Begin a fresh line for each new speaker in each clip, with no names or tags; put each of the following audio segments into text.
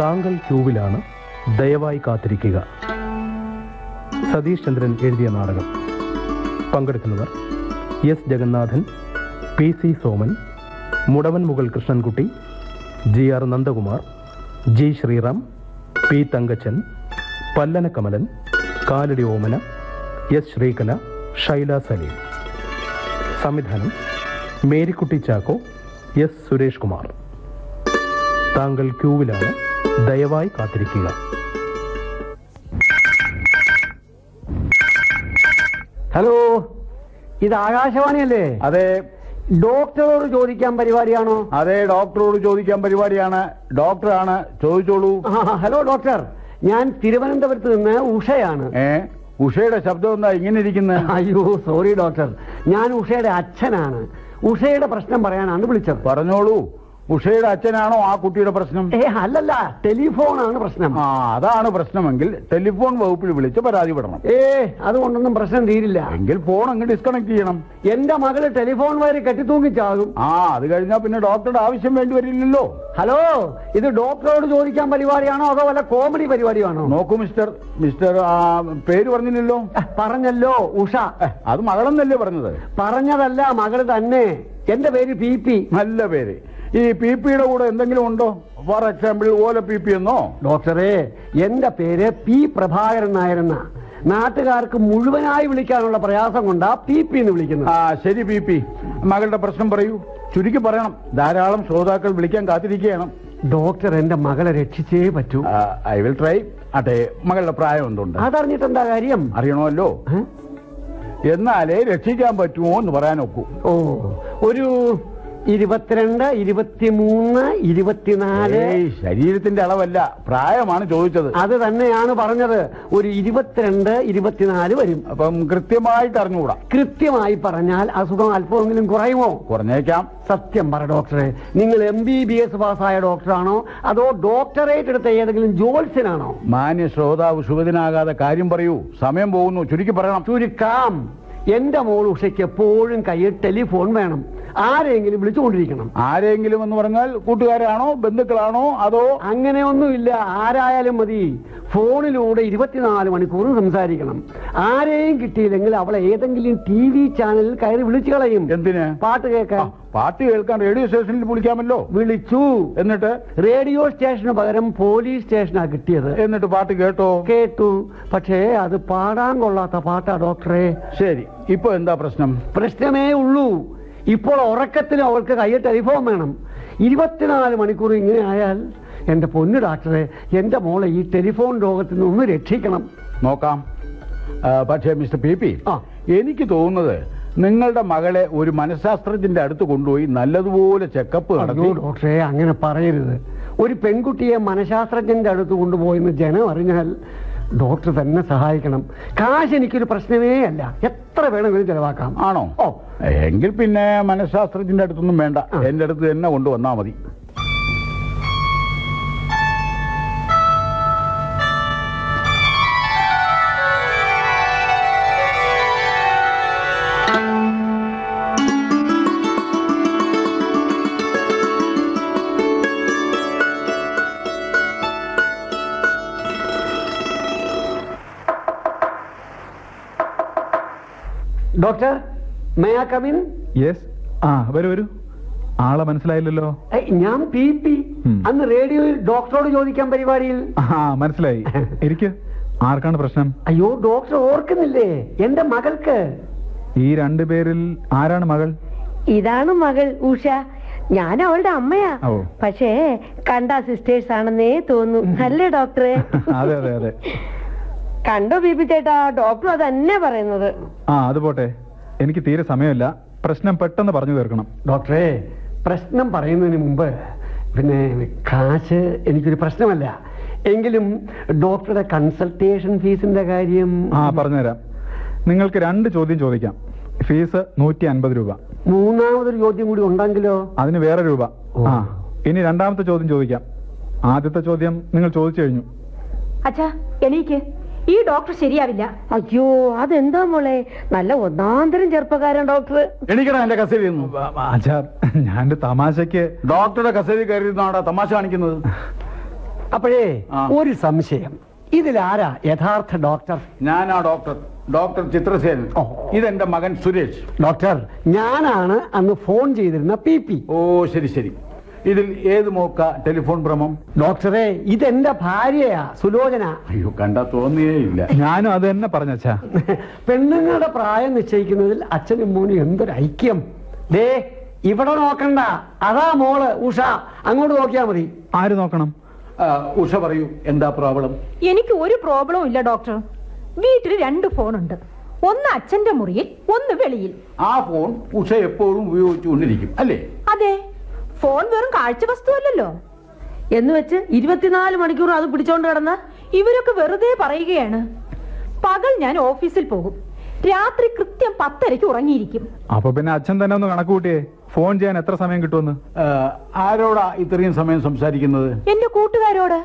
താങ്കൾ ക്യൂവിലാണ് ദയവായി കാത്തിരിക്കുക. സതീഷ് ചന്ദ്രൻ എഴുതിയ നാടകം. പങ്കെടുക്കുന്നവർ S Jagannathan P C Soman Mudavan Mukal Krishnankutty G R Nandakumar G Sreeram P Thankachan Pallana Kamalan Kalady Omana S Sreekala Shaila Saleem. സംവിധാനം മേരിക്കുട്ടി ചാക്കോ എസ് സുരേഷ് കുമാർ താങ്കൾ ക്യൂവിലാണ് ദയവായി കാത്തിരിക്കുക.
ഹലോ. ഇത് ആകാശവാണിയല്ലേ?
അതെ.
ഡോക്ടറോട് ചോദിക്കാൻ പരിപാടിയാണോ?
അതെ ഡോക്ടറോട് ചോദിക്കാൻ പരിപാടിയാണ്. ഡോക്ടറാണ്. ചോദിച്ചോളൂ.
Hello doctor. ഞാൻ തിരുവനന്തപുരത്ത് നിന്ന് ഉഷയാണ്.
ഏ? ഉഷയുടെ ശബ്ദം എന്താ ഇങ്ങനെ ഇരിക്കുന്നത്
അയ്യോ സോറി ഡോക്ടർ. ഞാൻ ഉഷയുടെ അച്ഛനാണ്. ഉഷയുടെ പ്രശ്നം പറയാനാണ് വിളിച്ചത്.
പറഞ്ഞോളൂ. ഉഷയുടെ അച്ഛനാണോ ആ കുട്ടിയുടെ പ്രശ്നം?
ഏ അല്ലല്ല ടെലിഫോണാണ് പ്രശ്നം.
ആ അതാണ് പ്രശ്നമെങ്കിൽ ടെലിഫോൺ വകുപ്പിൽ വിളിച്ച് പരാതിപ്പെടണം
ഏ അതുകൊണ്ടൊന്നും പ്രശ്നം തീരില്ല.
എങ്കിൽ ഫോൺ അങ്ങ് ഡിസ്കണക്ട് ചെയ്യണം.
എന്റെ മകൾ ടെലിഫോൺ വരെ കെട്ടിത്തൂങ്ങിച്ചാകും.
ആ അത് കഴിഞ്ഞാൽ പിന്നെ ഡോക്ടറുടെ ആവശ്യം വേണ്ടി വരില്ലല്ലോ.
ഹലോ ഇത് ഡോക്ടറോട് ചോദിക്കാൻ പരിപാടിയാണോ അതോ വല്ല കോമഡി പരിപാടിയാണോ?
നോക്കൂ മിസ്റ്റർ മിസ്റ്റർ ആ, പേര് പറഞ്ഞില്ലല്ലോ.
പറഞ്ഞല്ലോ ഉഷ.
അത് മകളെന്നല്ലേ പറഞ്ഞത്?
പറഞ്ഞതല്ല മകൾ തന്നെ. എന്റെ പേര് പി പി.
നല്ല പേര്. ഈ പി പിയുടെ കൂടെ എന്തെങ്കിലും ഉണ്ടോ? ഫോർ എക്സാമ്പിൾ ഓല പി പി എന്നോ?
ഡോക്ടറെ എന്റെ പേര് പി പ്രഭാകരൻ നായരെന്ന. നാട്ടുകാർക്ക് മുഴുവനായി വിളിക്കാനുള്ള പ്രയാസം കൊണ്ടാ പി പി എന്ന് വിളിക്കുന്നത്.
ആ ശരി പി പി. മകളുടെ പ്രശ്നം പറയൂ. ചുരുക്കി പറയണം. ധാരാളം ശ്രോതാക്കൾ വിളിക്കാൻ കാത്തിരിക്കുകയാണ്.
ഡോക്ടർ എന്റെ മകളെ രക്ഷിച്ചേ പറ്റൂ.
ഐ വിൽ ട്രൈ അതെ മകളുടെ പ്രായം എന്തുണ്ട്?
അതറിഞ്ഞിട്ട് എന്താ കാര്യം?
അറിയണമല്ലോ? എന്നാലേ രക്ഷിക്കാൻ പറ്റുമോ എന്ന് പറയാൻ ഒക്കൂ.
ഓ. ഒരു ഇരുപത്തിരണ്ട് ഇരുപത്തിമൂന്ന് ഇരുപത്തിനാല്.
ശരീരത്തിന്റെ അളവല്ല. പ്രായമാണ് ചോദിച്ചത്.
അത് തന്നെയാണ് പറഞ്ഞത്. ഒരു ഇരുപത്തിരണ്ട് ഇരുപത്തിനാല് വരും.
അപ്പം കൃത്യമായിട്ട് അറിഞ്ഞുകൂടാ.
കൃത്യമായി പറഞ്ഞാൽ അസുഖം അല്പമെങ്കിലും കുറയുമോ?
കുറഞ്ഞേക്കാം.
സത്യം പറ ഡോക്ടറെ. നിങ്ങൾ എം ബി ബി എസ് പാസ്സായ ഡോക്ടറാണോ? അതോ ഡോക്ടറേറ്റ് എടുത്ത ഏതെങ്കിലും ജോത്സ്യനാണോ?
മാന്യ ശ്രോതാവ് ശുഭദിനാകാതെ കാര്യം പറയൂ. സമയം പോകുന്നു. ചുരുക്കി പറയണം.
ചുരുക്കാം. എന്റെ മോൾ ഉഷയ്ക്ക് എപ്പോഴും കയ്യിൽ ടെലിഫോൺ വേണം. ആരെങ്കിലും വിളിച്ചുകൊണ്ടിരിക്കണം.
ആരെങ്കിലും എന്ന് പറഞ്ഞാൽ കൂട്ടുകാരാണോ ബന്ധുക്കളാണോ അതോ?
അങ്ങനെയൊന്നുമില്ല ആരായാലും മതി. ഫോണിലൂടെ ഇരുപത്തിനാല് മണിക്കൂർ സംസാരിക്കണം. ആരെയും കിട്ടിയില്ലെങ്കിൽ അവളെ ഏതെങ്കിലും ടി വി ചാനലിൽ കയറി വിളിച്ചു കളയും.
എന്തിന്?
പാട്ട്
കേൾക്കാം
കേൾക്കാൻ
പാട്ട് കേൾക്കാൻ റേഡിയോ സ്റ്റേഷനിൽ വിളിക്കാമല്ലോ.
വിളിച്ചു.
എന്നിട്ട്?
റേഡിയോ സ്റ്റേഷന് പകരം പോലീസ് സ്റ്റേഷനാ കിട്ടിയത്.
എന്നിട്ട് പാട്ട് കേട്ടോ?
കേട്ടു. പക്ഷേ അത് പാടാൻ കൊള്ളാത്ത പാട്ടാ ഡോക്ടറെ.
ശരി. ഇപ്പൊ എന്താ പ്രശ്നം?
പ്രശ്നമേ ഉള്ളൂ. ഇപ്പോൾ ഉറക്കത്തിന് അവൾക്ക് കയ്യിൽ ടെലിഫോൺ വേണം. ഇരുപത്തിനാല് മണിക്കൂർ ഇങ്ങനെ ആയാൽ എന്റെ പൊന്നു ഡോക്ടറെ എന്റെ മോളെ ഈ ടെലിഫോൺ രോഗത്തിൽ നിന്ന് രക്ഷിക്കണം.
നോക്കാം. പക്ഷേ മിസ്റ്റർ പി പി. എനിക്ക് തോന്നുന്നത് നിങ്ങളുടെ മകളെ ഒരു മനഃശാസ്ത്രജ്ഞന്റെ അടുത്ത് കൊണ്ടുപോയി നല്ലതുപോലെ ചെക്കപ്പ് നടത്തി.
ഡോക്ടറെ അങ്ങനെ പറയരുത്. ഒരു പെൺകുട്ടിയെ മനഃശാസ്ത്രജ്ഞന്റെ അടുത്ത് കൊണ്ടുപോയെന്ന് ജനം അറിഞ്ഞാൽ ഡോക്ടർ തന്നെ സഹായിക്കണം. കാശ് എനിക്കൊരു പ്രശ്നമേ അല്ല. എത്ര വേണം വേണമെങ്കിലും ചെലവാക്കാം.
ആണോ?
ഓ.
എങ്കിൽ പിന്നെ മനഃശാസ്ത്രജ്ഞന്റെ അടുത്തൊന്നും വേണ്ട. എന്റെ അടുത്ത് തന്നെ കൊണ്ടുവന്നാൽ മതി.
Doctor may I come in
yes ആ വരൂ വരൂ. ആളെ മനസ്സിലായില്ലല്ലോ.
ഞാൻ പി പി. അന്ന് റേഡിയോയിൽ ഡോക്ടറോട് ചോദിക്കാൻ പരിപാടിയിൽ.
ആ മനസ്സിലായി. എനിക്ക് ആർക്കാണ് പ്രശ്നം?
അയ്യോ ഡോക്ടർ ഓർക്കുന്നില്ലേ? എന്റെ മകൾക്ക്.
ഈ രണ്ടു പേരിൽ ആരാണ് മകൾ?
ഇതാണ് മകൾ ഉഷ. ഞാൻ അവളുടെ അമ്മയാ. പക്ഷേ കണ്ട സിസ്റ്റേഴ്സ് ആണെന്നേ തോന്നുന്നു. അല്ലേ ഡോക്ടറെ?
അതെ അതെ അതെ.
കണ്ടോ ബിബി ചേട്ടാ? ഡോക്ടർ അതന്നെ പറയുന്നത്.
ആ അത് പോട്ടെ. എനിക്ക് തീരെ സമയമില്ല. പ്രശ്നം പെട്ടെന്ന് പറഞ്ഞു തീർക്കണം.
ഡോക്ടറെ പ്രശ്നം പറയുന്നതിന് മുമ്പ് പിന്നെ കാശ് എനിക്കൊരു പ്രശ്നമല്ല. എങ്കിലും ഡോക്ടറുടെ കൺസൾട്ടേഷൻ ഫീസിന്റെ കാര്യം
ആ പറഞ്ഞുതരാം. നിങ്ങൾക്ക് രണ്ട് ചോദ്യം ചോദിക്കാം. ഫീസ് നൂറ്റി അൻപത് രൂപ.
മൂന്നാമതൊരു ചോദ്യം കൂടി ഉണ്ടെങ്കിലോ?
അതിന് വേറെ രൂപ. ആ ഇനി രണ്ടാമത്തെ ചോദ്യം ചോദിക്കാം. ആദ്യത്തെ ചോദ്യം നിങ്ങൾ ചോദിച്ചു കഴിഞ്ഞു.
അച്ഛാ എണീക്ക്. ഈ ഡോക്ടർ ശരിയാവില്ല.
അയ്യോ അതെന്താ മോളെ? നല്ല ഒന്നാന്തരം ചെറുപ്പക്കാരൻ ഡോക്ടർ.
എണീക്കണം എന്റെ
കസേരി ഞാൻ തമാശക്ക്
ഡോക്ടറുടെ കസേരി കയറിയിരുന്നാടാ തമാശ കാണിക്കുന്നത്?
അപ്പോഴേ ഒരു സംശയം. ഇതിലാരാ യഥാർത്ഥ ഡോക്ടർ?
ഞാനാ ഡോക്ടർ. ഡോക്ടർ ചിത്രസേനൻ. ഇതെന്റെ മകൻ സുരേഷ്.
ഡോക്ടർ ഞാനാണ് അന്ന് ഫോൺ ചെയ്തിരുന്ന പി പി.
ഓ ശരി ശരി. ഇതിൽ ഏത് മോക്ക ടെലിഫോൺ ഭ്രമം?
ഡോക്ടറെ ഇതെന്റെ ഭാര്യയാ സുലോചന.
അയ്യോ കണ്ട തോന്നിയേ ഇല്ല.
ഞാനും അത് തന്നെ പറഞ്ഞച്ചാ.
പെണ്ണുങ്ങളുടെ പ്രായം നിശ്ചയിക്കുന്നതിൽ അച്ഛനും മോനും എന്തൊരു ഐക്യം. ദേ ഇവിടെ നോക്കണ്ട. അതാ മോൾ ഉഷ. അങ്ങോട്ട് നോക്കിയാ മതി.
ആര് നോക്കണം?
ഉഷ പറയൂ എന്താ പ്രോബ്ലം?
എനിക്ക് ഒരു പ്രോബ്ലവും ഇല്ല ഡോക്ടർ. വീട്ടിൽ രണ്ട് ഫോൺ ഉണ്ട് ഒന്ന് അച്ഛന്റെ മുറിയിൽ ഒന്ന് വെളിയിൽ.
ആ ഫോൺ ഉഷ എപ്പോഴും ഉപയോഗിച്ചുകൊണ്ടിരിക്കും അല്ലേ?
അതെ. ഫോൺ വെറും കാഴ്ച വസ്തുവല്ലല്ലോ
എന്ന് വെച്ച് ഇരുപത്തിനാല് മണിക്കൂർ അത് പിടിച്ചോണ്ട് കിടന്ന
ഇവരൊക്കെ വെറുതെ പറയുകയാണ്. പകൽ ഞാൻ ഓഫീസിൽ പോകും. രാത്രി കൃത്യം പത്തരയ്ക്ക് ഉറങ്ങിയിരിക്കും.
അപ്പൊ പിന്നെ അച്ഛൻ തന്നെ ഒന്ന് കണക്ക് കൂട്ടിയേ ഫോൺ ചെയ്യാൻ എത്ര സമയം കിട്ടുമെന്ന്?
ആരോടാ ഇത്രയും സമയം സംസാരിക്കുന്നത്?
എന്റെ കൂട്ടുകാരോട്.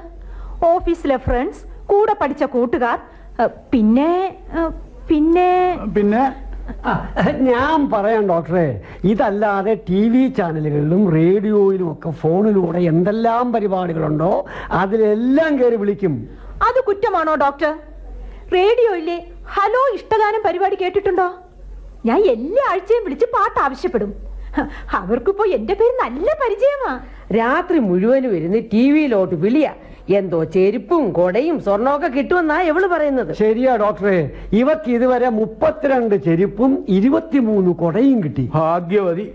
ഓഫീസിലെ ഫ്രണ്ട്സ് കൂടെ പഠിച്ച കൂട്ടുകാർ ഏ, പിന്നെ ഏ, പിന്നെ
പിന്നെ?
ഞാൻ പറയാം ഡോക്ടറെ. ഇതല്ലാതെ ടി വി ചാനലുകളിലും റേഡിയോയിലും ഒക്കെ ഫോണിലൂടെ എന്തെല്ലാം പരിപാടികളുണ്ടോ അതിലെല്ലാം കയറി വിളിക്കും.
അത് കുറ്റമാണോ ഡോക്ടർ? റേഡിയോയിലെ ഹലോ ഇഷ്ടഗാനം പരിപാടി കേട്ടിട്ടുണ്ടോ? ഞാൻ എല്ലാ ആഴ്ചയും വിളിച്ച് പാട്ട് ആവശ്യപ്പെടും. അവർക്കിപ്പോ എന്റെ പേര് നല്ല പരിചയമാ.
രാത്രി മുഴുവനും ഇരുന്ന് ടി വിയിലോട്ട് വിളിയ. എന്തോ ചെരുപ്പും കൊടയും സ്വർണമൊക്കെ കിട്ടുമെന്നാ എവൾ പറയുന്നത്.
ശരിയാ ഡോക്ടറെ ഇവക്ക് ഇതുവരെ മുപ്പത്തിരണ്ട് ചെരുപ്പും ഇരുപത്തിമൂന്ന് കൊടയും കിട്ടി.
ഭാഗ്യവതി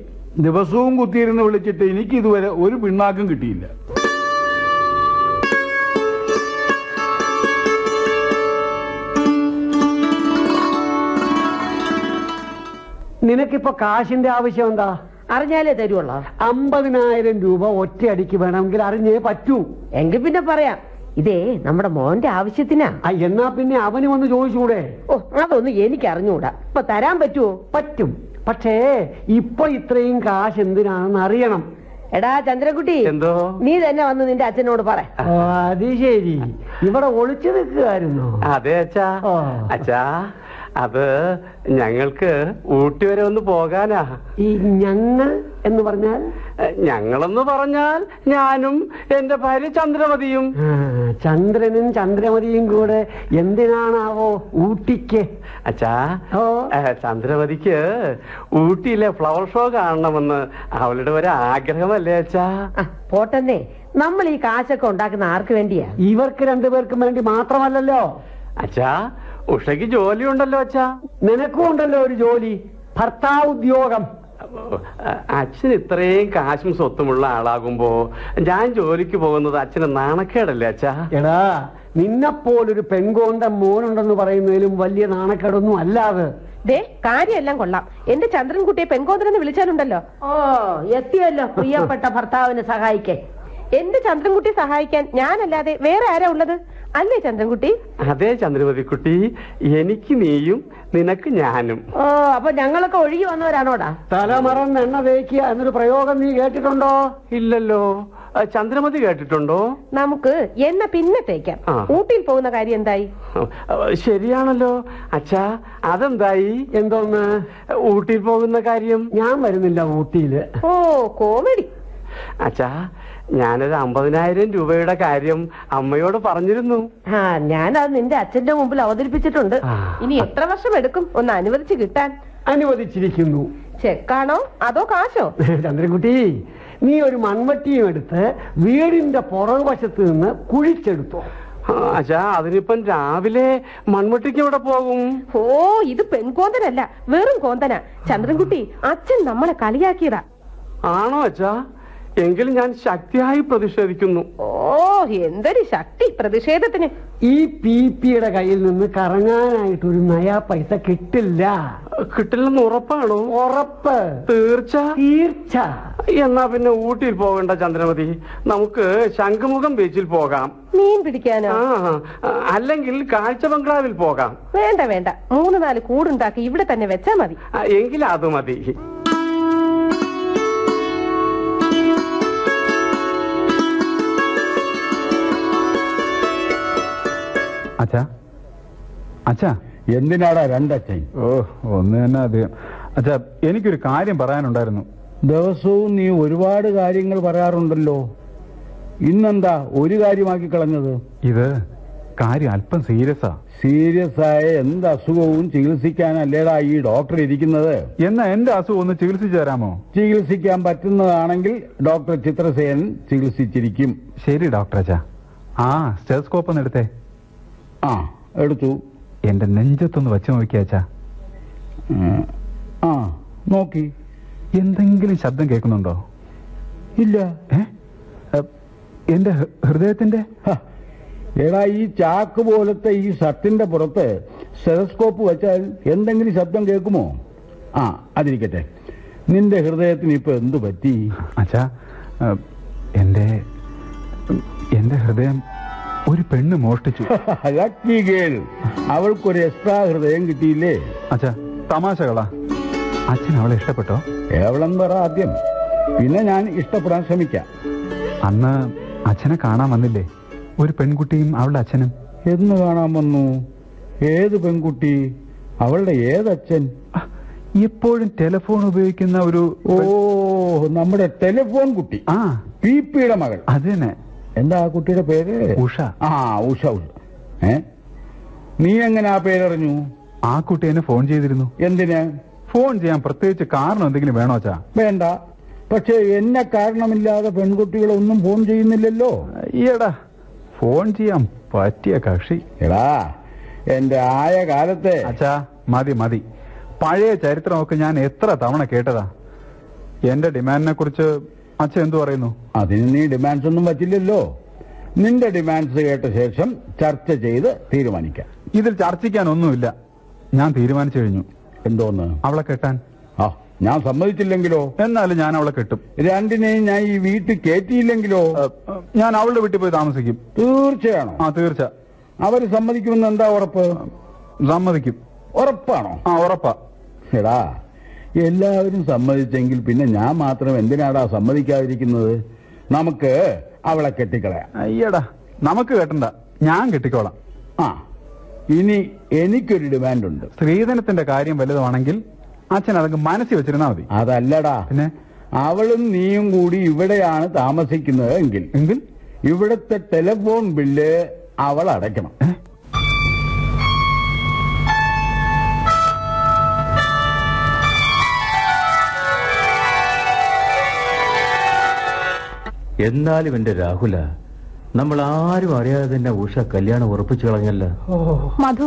ദിവസവും കുത്തിയിരുന്ന് വിളിച്ചിട്ട് എനിക്ക് ഇതുവരെ ഒരു പിണ്ണാക്കും കിട്ടിയില്ല.
നിനക്കിപ്പോ കാശിന്റെ ആവശ്യം എന്താ?
അറിഞ്ഞാലേ തരുവുള്ള?
അമ്പതിനായിരം രൂപ ഒറ്റയടിക്ക് വേണമെങ്കിൽ അറിഞ്ഞേ പറ്റൂ.
എങ്കിൽ പിന്നെ പറയാം. ഇതേ നമ്മുടെ മോന്റെ ആവശ്യത്തിനാ.
ആ, എന്നാ പിന്നെ അവന് വന്ന് ചോദിച്ചൂടെ
ഓ അതൊന്നും എനിക്ക് അറിഞ്ഞുകൂടാ ഇപ്പൊ തരാൻ പറ്റുമോ
പറ്റും. പക്ഷേ ഇപ്പൊ ഇത്രയും കാശ് എന്തിനാണെന്ന് അറിയണം.
എടാ ചന്ദ്രൻകുട്ടി.
എന്തോ?
നീ തന്നെ വന്ന് നിന്റെ അച്ഛനോട് പറ.
ഓ, അത് ശരി. ഇവിടെ ഒളിച്ചു നിൽക്കുകയായിരുന്നു
അതെ അച്ഛാ.
ആ.
അച്ഛാ അത് ഞങ്ങൾക്ക് ഊട്ടി വരെ ഒന്ന് പോകാനാ.
ഈ ഞങ്ങൾ എന്ന് പറഞ്ഞാൽ?
ഞങ്ങളെന്ന് പറഞ്ഞാൽ ഞാനും എന്റെ ഭാര്യ ചന്ദ്രമതിയും.
ചന്ദ്രനും ചന്ദ്രമതിയും കൂടെ എന്തിനാണാവോ ഊട്ടിക്ക്?
അച്ഛാ. ചന്ദ്രമതിക്ക് ഊട്ടിയിലെ ഫ്ലവർ ഷോ കാണണമെന്ന് അവളുടെ ഒരു ആഗ്രഹമല്ലേ അച്ഛാ?
പോട്ടെന്നേ. നമ്മൾ ഈ കാശൊക്കെ ഉണ്ടാക്കുന്ന ആർക്ക് വേണ്ടിയാ?
ഇവർക്ക് രണ്ടുപേർക്കും വേണ്ടി മാത്രമല്ലല്ലോ.
അച്ഛാ ഉഷയ്ക്ക് ജോലി ഉണ്ടല്ലോ അച്ഛാ.
നിനക്കും ഉണ്ടല്ലോ ഒരു ജോലി. ഭർത്താവ് ഉദ്യോഗം.
അച്ഛൻ ഇത്രയും കാശും സ്വത്തുമുള്ള ആളാകുമ്പോ ഞാൻ ജോലിക്ക് പോകുന്നത് അച്ഛന് നാണക്കേടല്ലേ അച്ഛാ?
എടാ നിന്നെപ്പോലൊരു പെങ്കോണ്ട മോനുണ്ടെന്ന് പറയുന്നതിലും വലിയ നാണക്കേടൊന്നും അല്ലാതെ.
ദേ കാര്യമെല്ലാം കൊള്ളാം. എന്റെ ചന്ദ്രൻകുട്ടിയെ പെങ്കോന്തരെന്ന് വിളിച്ചാലുണ്ടല്ലോ.
ഓ എത്തിയല്ലോ. പ്രിയപ്പെട്ട ഭർത്താവിനെ സഹായിക്കേ.
എന്റെ ചന്ദ്രൻകുട്ടിയെ സഹായിക്കാൻ ഞാനല്ലാതെ വേറെ ആരാ ഉള്ളത്? അല്ലേ ചന്ദ്രൻകുട്ടി?
അതെ ചന്ദ്രമതിക്കുട്ടി എനിക്ക് നീയും നിനക്ക് ഞാനും.
ഓ അപ്പൊ ഞങ്ങളൊക്കെ ഒഴുകി വന്നവരാണോടാ?
തലമറന്ന് എണ്ണ തേക്കുക എന്നൊരു പ്രയോഗം നീ കേട്ടിട്ടുണ്ടോ?
ഇല്ലല്ലോ. ചന്ദ്രമതി കേട്ടിട്ടുണ്ടോ?
നമുക്ക് എന്ന പിന്നെ തേക്കാം. ഊട്ടിയിൽ പോകുന്ന കാര്യം എന്തായി?
ശരിയാണല്ലോ. അച്ഛാ അതെന്തായി?
എന്തോന്ന്?
ഊട്ടിയിൽ പോകുന്ന കാര്യം
ഞാൻ വരുന്നില്ല ഊട്ടിയിൽ.
ഓ കോമഡി.
അച്ഛാ ഞാനൊരു അമ്പതിനായിരം രൂപയുടെ കാര്യം അമ്മയോട് പറഞ്ഞിരുന്നു.
ആ ഞാനത് നിന്റെ അച്ഛന്റെ മുമ്പിൽ അവതരിപ്പിച്ചിട്ടുണ്ട്.
ഇനി എത്ര വർഷം എടുക്കും? ഒന്ന് അനുവദിച്ച് കിട്ടാൻ.
അനുവദിച്ചിരിക്കുന്നു.
ചെക്കാണോ? അതോ കാശോ?
ചന്ദ്രൻകുട്ടി നീ ഒരു മൺവട്ടിയും എടുത്ത് വീടിന്റെ പുറകുവശത്ത് നിന്ന് കുഴിച്ചെടുത്തോ.
അച്ഛാ അതിനിപ്പം രാവിലെ മൺവട്ടിക്ക് ഇവിടെ പോകും?
ഓ ഇത് പെൺകോന്തനല്ല വെറും കോന്തന. ചന്ദ്രൻകുട്ടി അച്ഛൻ നമ്മളെ കളിയാക്കിയതാ.
ആണോ അച്ഛാ? എങ്കിൽ ഞാൻ ശക്തിയായി പ്രതിഷേധിക്കുന്നു.
ഓ എന്തൊരു ശക്തി പ്രതിഷേധത്തിന്.
ഈ പി പിയുടെ കയ്യിൽ നിന്ന് കറങ്ങാനായിട്ട് ഒരു നയാ പൈസ കിട്ടില്ല.
കിട്ടില്ലെന്ന് ഉറപ്പാണോ?
ഉറപ്പ്.
തീർച്ച.
തീർച്ച.
എന്നാ പിന്നെ ഊട്ടിയിൽ പോകണ്ട ചന്ദ്രമതി. നമുക്ക് ശംഖുമുഖം ബീച്ചിൽ പോകാം.
മീൻ പിടിക്കാനോ?
ആ അല്ലെങ്കിൽ കാഴ്ച ബംഗ്ലാവിൽ പോകാം.
വേണ്ട വേണ്ട. മൂന്ന് നാല് കൂടുണ്ടാക്കി ഇവിടെ തന്നെ വെച്ചാ മതി.
എങ്കിൽ അത് മതി.
അച്ഛാ. അച്ഛാ.
എന്തിനാടാ രണ്ടച്ഛൻ?
ഓ ഒന്ന് തന്നെ അധികം. അച്ഛാ എനിക്കൊരു കാര്യം പറയാനുണ്ടായിരുന്നു.
ദിവസവും നീ ഒരുപാട് കാര്യങ്ങൾ പറയാറുണ്ടല്ലോ. ഇന്നെന്താ ഒരു കാര്യമാക്കി കളഞ്ഞത്?
ഇത് കാര്യം അല്പം സീരിയസാ.
സീരിയസ് ആയ എന്ത് അസുഖവും ചികിത്സിക്കാനല്ലേടാ ഈ ഡോക്ടർ ഇരിക്കുന്നത്?
എന്നാ എന്റെ അസുഖം ഒന്ന് ചികിത്സിച്ചു തരാമോ?
ചികിത്സിക്കാൻ പറ്റുന്നതാണെങ്കിൽ ഡോക്ടർ ചിത്രസേനൻ ചികിത്സിച്ചിരിക്കും.
ശരി ഡോക്ടർ അച്ഛാ. ആ സ്റ്റെസ്കോപ്പ് ഒന്ന് എടുത്തേ.
ആ എടുത്തു.
എന്റെ നെഞ്ചത്തൊന്ന് വെച്ച് നോക്കിയാച്ചാ
ആ നോക്കി.
എന്തെങ്കിലും ശബ്ദം കേൾക്കുന്നുണ്ടോ?
ഇല്ല.
എന്റെ ഹൃദയത്തിന്റെ?
എടാ ഈ ചാക്ക് പോലത്തെ ഈ ഷർട്ടിന്റെ പുറത്ത് സെറസ്കോപ്പ് വെച്ചാൽ എന്തെങ്കിലും ശബ്ദം കേൾക്കുമോ? ആ അതിരിക്കട്ടെ. നിന്റെ ഹൃദയത്തിന് ഇപ്പൊ എന്തു പറ്റി?
അച്ഛാ എന്റെ എന്റെ ഹൃദയം ഒരു പെണ്ണ് മോഷ്ടിച്ചു.
ലക്കി ഗേൾ അവൾക്കൊരു എക്സ്ട്രാ ഹൃദയം കിട്ടിയില്ലേ?
അച്ഛാ തമാശകളാ. അച്ഛൻ അവളെ ഇഷ്ടപ്പെട്ടോ?
കേവലം പറ ആദ്യം. പിന്നെ ഞാൻ ഇഷ്ടപ്പെടാൻ ശ്രമിക്കാം.
അന്ന് അച്ഛനെ കാണാൻ വന്നില്ലേ? ഒരു പെൺകുട്ടിയും അവളുടെ അച്ഛനും.
എന്ന് കാണാൻ വന്നു? ഏത് പെൺകുട്ടി? അവളുടെ ഏതച്ഛൻ?
എപ്പോഴും ടെലിഫോൺ ഉപയോഗിക്കുന്ന ഒരു
ഓ നമ്മുടെ ടെലിഫോൺ കുട്ടി.
ആ.
പി പിയുടെ മകൾ.
അത് തന്നെ.
എന്താ ആ കുട്ടിയുടെ പേര്?
ഉഷ.
ആ ഉഷ ഉഷ ഏ? നീ എങ്ങനെ ആ പേരറിഞ്ഞു?
ആ കുട്ടി എന്നെ ഫോൺ ചെയ്തിരുന്നു.
എന്തിന്?
ഫോൺ ചെയ്യാൻ പ്രത്യേകിച്ച് കാരണം എന്തെങ്കിലും വേണോ അച്ഛാ?
വേണ്ട. പക്ഷെ എന്നെ കാരണമില്ലാതെ പെൺകുട്ടികളൊന്നും ഫോൺ ചെയ്യുന്നില്ലല്ലോ.
ഈയടാ ഫോൺ ചെയ്യാൻ പറ്റിയ കക്ഷി.
എടാ എന്റെ ആയ കാലത്തെ
അച്ഛാ മതി മതി. പഴയ ചരിത്രമൊക്കെ ഞാൻ എത്ര തവണ കേട്ടതാ. എന്റെ ഡിമാൻഡിനെ കുറിച്ച് അച്ഛൻ എന്തു പറയുന്നു?
അതിന് നീ ഡിമാൻഡ്സ് ഒന്നും പറ്റില്ലല്ലോ നിന്റെ ഡിമാൻഡ്സ് കേട്ട ശേഷം ചർച്ച ചെയ്ത് തീരുമാനിക്കാം.
ഇതിൽ ചർച്ചിക്കാനൊന്നുമില്ല. ഞാൻ തീരുമാനിച്ചു കഴിഞ്ഞു.
എന്തോന്ന്?
അവളെ കെട്ടാൻ.
ആ ഞാൻ സമ്മതിച്ചില്ലെങ്കിലോ?
എന്നാലും ഞാൻ അവളെ കെട്ടും.
രണ്ടിനെയും ഞാൻ ഈ വീട്ടിൽ കയറ്റിയില്ലെങ്കിലോ?
ഞാൻ അവളുടെ വീട്ടിൽ പോയി താമസിക്കും.
തീർച്ചയാണോ?
ആ തീർച്ച.
അവർ സമ്മതിക്കുമെന്ന് എന്താ ഉറപ്പ്?
സമ്മതിക്കും.
ഉറപ്പാണോ?
ആ ഉറപ്പാ.
എടാ എല്ലാവരും സമ്മതിച്ചെങ്കിൽ പിന്നെ ഞാൻ മാത്രം എന്തിനാടാ സമ്മതിക്കാതിരിക്കുന്നത്? നമുക്ക് അവളെ കെട്ടിക്കളയാം.
അയ്യടാ നമുക്ക് കെട്ടണ്ട. ഞാൻ കെട്ടിക്കോളാം.
ആ ഇനി എനിക്കൊരു ഡിമാൻഡ് ഉണ്ട്
സ്ത്രീധനത്തിന്റെ കാര്യം വലുതാണെങ്കിൽ അച്ഛൻ അതൊക്കെ മനസ്സിൽ വെച്ചിരുന്നാ മതി.
അതല്ലടാ.
പിന്നെ?
അവളും നീയും കൂടി ഇവിടെയാണ് താമസിക്കുന്നത് എങ്കിൽ
എങ്കിൽ?
ഇവിടുത്തെ ടെലിഫോൺ ബില്ല് അവൾ അടയ്ക്കണം.
എന്നാലും എന്റെ രാഹുല നമ്മൾ ആരും അറിയാതെ തന്നെ ഉഷ കല്യാണം ഉറപ്പിച്ചു കളഞ്ഞല്ലോ.
മധു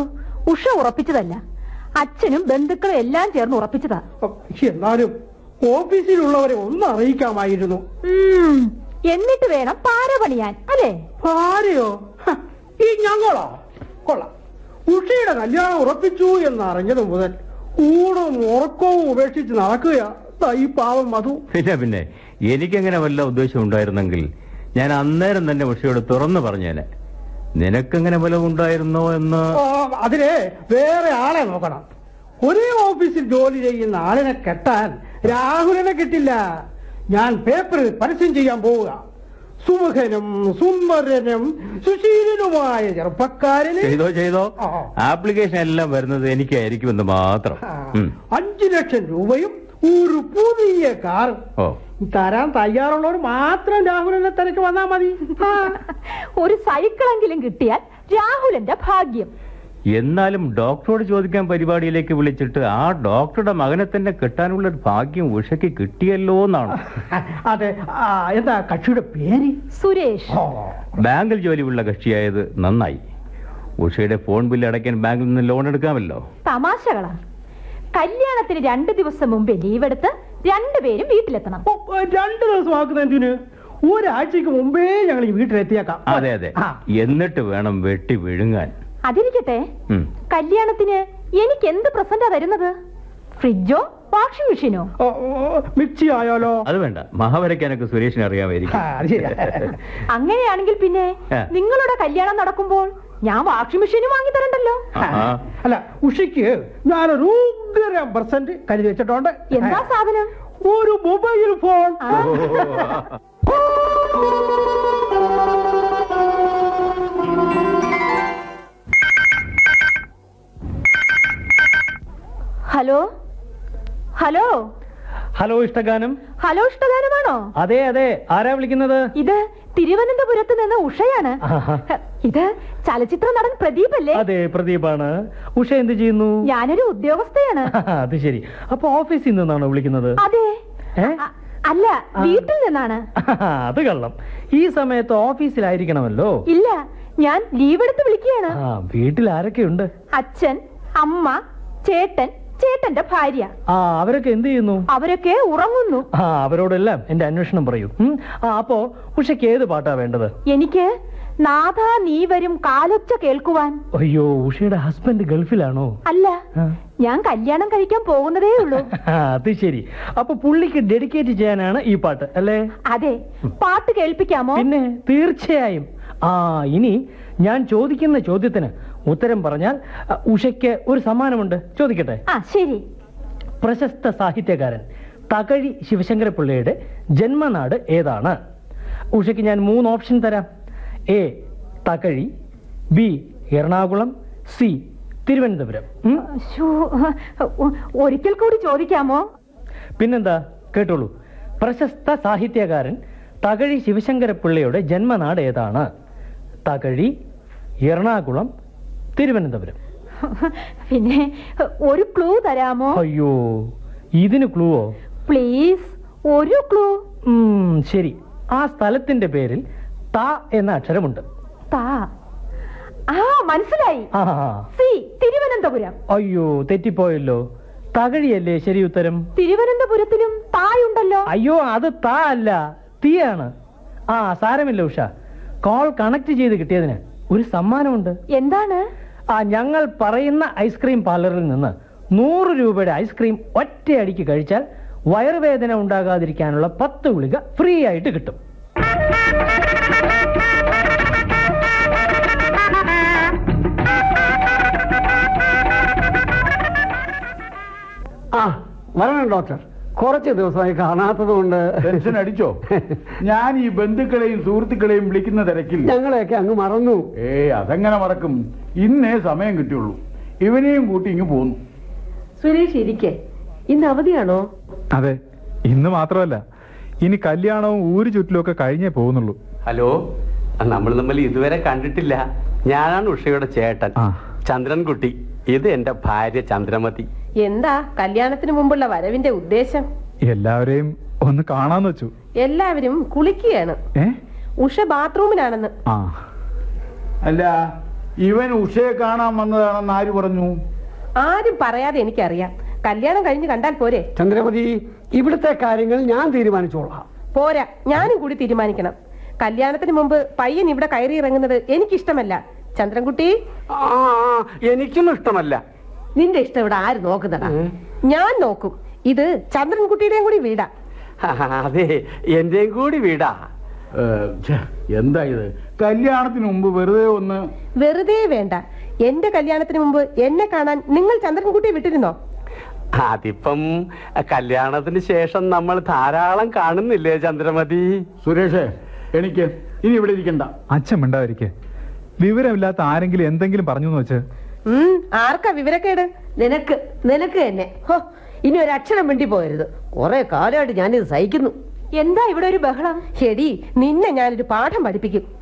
ഉഷ ഉറപ്പിച്ചതല്ല. അച്ഛനും ബന്ധുക്കളും എല്ലാം ചേർന്ന് ഉറപ്പിച്ചതാ.
എന്നാലും ഓഫീസിലുള്ളവരെ ഒന്ന് അറിയിക്കാമായിരുന്നു.
എന്നിട്ട് വേണം പാര പണിയാൻ അല്ലേ?
പാരയോ? ഈ ഞങ്ങളോ? കൊള്ളാം. ഉഷയുടെ കല്യാണം ഉറപ്പിച്ചു എന്നറിഞ്ഞത് മുതൽ ഊണും ഉറക്കവും ഉപേക്ഷിച്ച് നടക്കുകയാ. ദാ ഈ പാവം മധു?
പിന്നെ പിന്നെ. എനിക്കങ്ങനെ വല്ല ഉദ്ദേശം ഉണ്ടായിരുന്നെങ്കിൽ ഞാൻ അന്നേരം തന്നെ ഉഷയോട് തുറന്നു പറഞ്ഞേനെ. നിനക്കെങ്ങനെ വല്ല ഉണ്ടായിരുന്നോ എന്ന്?
അതിനെ വേറെ ആളെ നോക്കണം. ഒരേ ഓഫീസിൽ ജോലി ചെയ്യുന്ന ആളിനെ കെട്ടാൻ രാഹുലിനെ കിട്ടില്ല. ഞാൻ പേപ്പറിൽ പരസ്യം ചെയ്യാൻ പോവുക. സുമുഖനും സുന്ദരനും സുശീലനുമായ ചെറുപ്പക്കാരന്
ചെയ്തോ ചെയ്തോ. ആപ്ലിക്കേഷൻ എല്ലാം വരുന്നത് എനിക്കായിരിക്കുമെന്ന് മാത്രം.
അഞ്ചു ലക്ഷം രൂപയും ഒരു പുതിയ
കാർ.
തരാൻ തയ്യാറുള്ളവർ മാത്രം രാഹുലിനെ തിരക്ക് വന്നാ മതി.
ഒരു സൈക്കിളെങ്കിലും കിട്ടിയാൽ രാഹുലിന്റെ ഭാഗ്യം.
എന്നാലും ഡോക്ടറോട് ചോദിക്കാൻ പരിപാടിയിലേക്ക് വിളിച്ചിട്ട് ആ ഡോക്ടറുടെ മകനെ തന്നെ കിട്ടാനുള്ള ഒരു ഭാഗ്യം ഉഷയ്ക്ക് കിട്ടിയല്ലോ എന്നാണ്.
അതെ എന്താ കക്ഷിയുടെ പേര്?
സുരേഷ്.
ബാങ്കിൽ ജോലിയുള്ള കക്ഷിയായത് നന്നായി. ഉഷയുടെ ഫോൺ ബില്ല് അടയ്ക്കാൻ ബാങ്കിൽ നിന്ന് ലോൺ എടുക്കാമല്ലോ.
തമാശകളാ. കല്യാണത്തിന് രണ്ട് ദിവസം മുമ്പേ ലീവ് എടുത്ത് രണ്ടുപേരും വീട്ടിലെത്തണം.
ഓ, രണ്ടു ദിവസം ആക്കുന്ന എന്തിന്? ഒരാഴ്ചക്ക് മുമ്പേ ഞങ്ങൾ ഈ വീട്ടിലെത്തിയേക്കാം.
അതെ അതെ.
ആ.
എന്നിട്ട് വേണം വെട്ടി വിഴുങ്ങാൻ.
അതിരിക്കട്ടെ.
ഉം.
കല്യാണത്തിന് എനിക്ക് എന്ത് പ്രസന്റാ തരുന്നത്? ഫ്രിഡ്ജോ വാഷിംഗ് മെഷീനോ?
ഓ, ഓ, മിക്സി ആയാലോ?
അത് വേണ്ട. മഹാവരയ്ക്കാനൊക്കെ സുരേഷിന്
ആ,
അറിയാമായിരിക്കും
അത് ശരിയാ.
അങ്ങനെയാണെങ്കിൽ പിന്നെ. നിങ്ങളുടെ കല്യാണം നടക്കുമ്പോൾ ഞാൻ വാഷിംഗ് മെഷീനും വാങ്ങി തരണ്ടല്ലോ.
അല്ല ഉഷയ്ക്ക് ഞാനൊരു ഉഗ്രം പെർസെന്റ് കരുതി വെച്ചിട്ടുണ്ട്.
എന്താ സാധനം?
ഒരു mobile phone.
Hello? Hello?
Hello ഇഷ്ടഗാനം?
Hello ഇഷ്ടഗാനമാണോ?
അതെ അതെ. ആരാ വിളിക്കുന്നത്?
ഇത് തിരുവനന്തപുരത്ത് നിന്ന് ഉഷയാണ്. ഇത് ചലച്ചിത്ര നടൻ പ്രദീപ് അല്ലേ
അതെ പ്രദീപാണ്. ഉഷ എന്ത് ചെയ്യുന്നു?
ഞാനൊരു ഉദ്യോഗസ്ഥയാണ്.
അത് ശരി. അപ്പൊ ഓഫീസിൽ നിന്നാണോ വിളിക്കുന്നത്?
അതെ. അല്ല വീട്ടിൽ നിന്നാണ്.
അത് കള്ളം. ഈ സമയത്ത് ഓഫീസിലായിരിക്കണമല്ലോ?
ഇല്ല ഞാൻ ലീവ് എടുത്ത് വിളിക്കുകയാണ്.
വീട്ടിൽ ആരൊക്കെയുണ്ട്?
അച്ഛൻ അമ്മ ചേട്ടൻ ചേട്ടന്റെ ഭാര്യ.
ആ അവരൊക്കെ എന്ത് ചെയ്യുന്നു?
അവരൊക്കെ ഉറങ്ങുന്നു.
ആ അവരോടെല്ലാം എന്റെ അന്വേഷണം പറയൂ. ഉം. ആ അപ്പോ ഉഷയ്ക്ക് ഏത് പാട്ടാ വേണ്ടത്?
എനിക്ക് നാഥ നീ വരും കാലൊച്ച കേൾക്കുവാൻ.
അയ്യോ ഉഷയുടെ ഹസ്ബൻഡ് ഗൾഫിലാണോ?
അല്ല
ആ.
ഞാൻ കല്യാണം കഴിക്കാൻ പോകുന്നതേ ഉള്ളൂ.
ആ, അത് ശരി. അപ്പൊ പുള്ളിക്ക് ഡെഡിക്കേറ്റ് ചെയ്യാനാണ് ഈ പാട്ട് അല്ലേ?
അതെ പാട്ട് കേൾപ്പിക്കാമോ?
പിന്നെ തീർച്ചയായും. ആ ഇനി ഞാൻ ചോദിക്കുന്ന ചോദ്യത്തിന് ഉത്തരം പറഞ്ഞാൽ ഉഷയ്ക്ക് ഒരു സമ്മാനമുണ്ട്. ചോദിക്കട്ടെ?
ആ ശരി.
പ്രശസ്ത സാഹിത്യകാരൻ തകഴി ശിവശങ്കരപിള്ളയുടെ ജന്മനാട് ഏതാണ്? ഉഷയ്ക്ക് ഞാൻ മൂന്ന് ഓപ്ഷൻ തരാം. A Thakazhi B Ernakulam C Thiruvananthapuram.
ഒരിക്കൽ കൂടി ചോദിക്കാമോ?
പിന്നെന്താ? കേട്ടോളൂ. പ്രശസ്ത സാഹിത്യകാരൻ തകഴി ശിവശങ്കരപിള്ളയുടെ ജന്മനാട് ഏതാണ്? തകഴി എറണാകുളം തിരുവനന്തപുരം.
പിന്നെ ഒരു ക്ലൂ തരാമോ?
അയ്യോ ഇതിന് ക്ലൂവോ
പ്ലീസ് ഒരു ക്ലൂ
ശരി. ആ സ്ഥലത്തിന്റെ പേരിൽ ത എന്ന അക്ഷരമുണ്ട്.
താ. ആ മനസ്സിലായി. സി തിരുവനന്തപുരം.
അയ്യോ തെറ്റിപ്പോയല്ലോ. തകഴിയല്ലേ ശരി ഉത്തരം?
തിരുവനന്തപുരത്തിലും തായുണ്ടല്ലോ.
അയ്യോ അത് താ അല്ല തീയാണ് ആ സാരമില്ല ഉഷ. കോൾ കണക്ട് ചെയ്ത് കിട്ടിയതിന്. ഒരു സമ്മാനമുണ്ട്.
എന്താണ്?
ആ ഞങ്ങൾ പറയുന്ന ഐസ്ക്രീം പാർലറിൽ നിന്ന് നൂറ് രൂപയുടെ ഐസ്ക്രീം ഒറ്റയടിക്ക് കഴിച്ചാൽ വയറുവേദന ഉണ്ടാകാതിരിക്കാനുള്ള പത്ത് ഗുളിക ഫ്രീ ആയിട്ട് കിട്ടും.
ആ വരണം ഡോക്ടർ. കുറച്ച് ദിവസമായി കാണാത്തത് കൊണ്ട്
ടെൻഷൻ അടിച്ചോ? ഞാൻ ഈ ബന്ധുക്കളെയും സുഹൃത്തുക്കളെയും വിളിക്കുന്ന തിരക്കിൽ.
ഞങ്ങളെയൊക്കെ അങ്ങ് മറന്നു.
ഏ അതെങ്ങനെ മറക്കും. ഇന്നേ സമയം കിട്ടിയുള്ളൂ. ഇവനെയും കൂട്ടി ഇങ്ങ് പോന്നു.
സുരേഷ് ഇരിക്കെ. ഇന്ന് അവധിയാണോ?
അതെ ഇന്ന് മാത്രമല്ല. ഇനി കല്യാണവും ഊര് ചുറ്റിലും ഒക്കെ കഴിഞ്ഞേ പോകുന്നുള്ളൂ.
ഹലോ നമ്മൾ തമ്മിൽ ഇതുവരെ കണ്ടിട്ടില്ല. ഞാനാണ് ഉഷയുടെ ചേട്ടൻ. ചന്ദ്രൻകുട്ടി. ഇത് എന്റെ ഭാര്യ ചന്ദ്രമതി.
എന്താ കല്യാണത്തിന് മുമ്പുള്ള വരവിന്റെ ഉദ്ദേശം?
എല്ലാവരെയും ഒന്ന് കാണാന്ന് വെച്ചു.
എല്ലാവരും കുളിക്കുകയാണ്. ഉഷ ബാത്റൂമിലാണെന്ന്.
ആ.
അല്ല ഇവൻ ഉഷയെ കാണാൻ വന്നതാണെന്ന് ആര് പറഞ്ഞു?
ആരും പറയാതെ എനിക്കറിയാം. കല്യാണം കഴിഞ്ഞ് കണ്ടാൽ പോരെ?
ചന്ദ്രമതി ഇവിടുത്തെ കാര്യങ്ങൾ ഞാൻ തീരുമാനിച്ചോളാം.
പോരാ ഞാനും കൂടി തീരുമാനിക്കണം. കല്യാണത്തിന് മുമ്പ് പയ്യൻ ഇവിടെ കയറി ഇറങ്ങുന്നത് എനിക്കിഷ്ടമല്ല. ചന്ദ്രൻകുട്ടി?
ആ ആ, എനിക്കും ഇഷ്ടമല്ല.
നിന്റെ ഇഷ്ടം ഇവിടെ ആര് നോക്കുന്നടാ
ഞാൻ നോക്കും. ഇത് ചന്ദ്രൻകുട്ടിയുടെയും കൂടി വീടാ.
അതെ എന്റെയും കൂടി വീടാ.
എന്താ ഇത്? കല്യാണത്തിന് മുമ്പ് വെറുതെ ഒന്ന്
വെറുതെ വേണ്ട. എന്റെ കല്യാണത്തിന് മുമ്പ് എന്നെ കാണാൻ നിങ്ങൾ ചന്ദ്രൻകുട്ടിയെ വിട്ടിരുന്നോ?
അതിപ്പം കല്യാണത്തിന് ശേഷം നമ്മൾ ധാരാളം കാണുന്നില്ലേ ചന്ദ്രമതി?
സുരേഷേ എനിക്ക് ഇനി ഇവിടെ ഇരിക്കണ്ട.
അച്ഛൻ മിണ്ടാതിരിക്കെ. വിവരമില്ലാത്ത ആരെങ്കിലും എന്തെങ്കിലും പറഞ്ഞു എന്ന് വെച്ച്
ഉം ആർക്കാ വിവരക്കേട്?
നിനക്ക് നിനക്ക് തന്നെ. ഹോ, ഇനി ഒരു അക്ഷരം വേണ്ടി പോകരുത്. കുറെ കാലമായിട്ട് ഞാനിത് സഹിക്കുന്നു.
എന്താ ഇവിടെ ഒരു ബഹളം?
ശരി നിന്നെ ഞാനൊരു പാഠം പഠിപ്പിക്കും.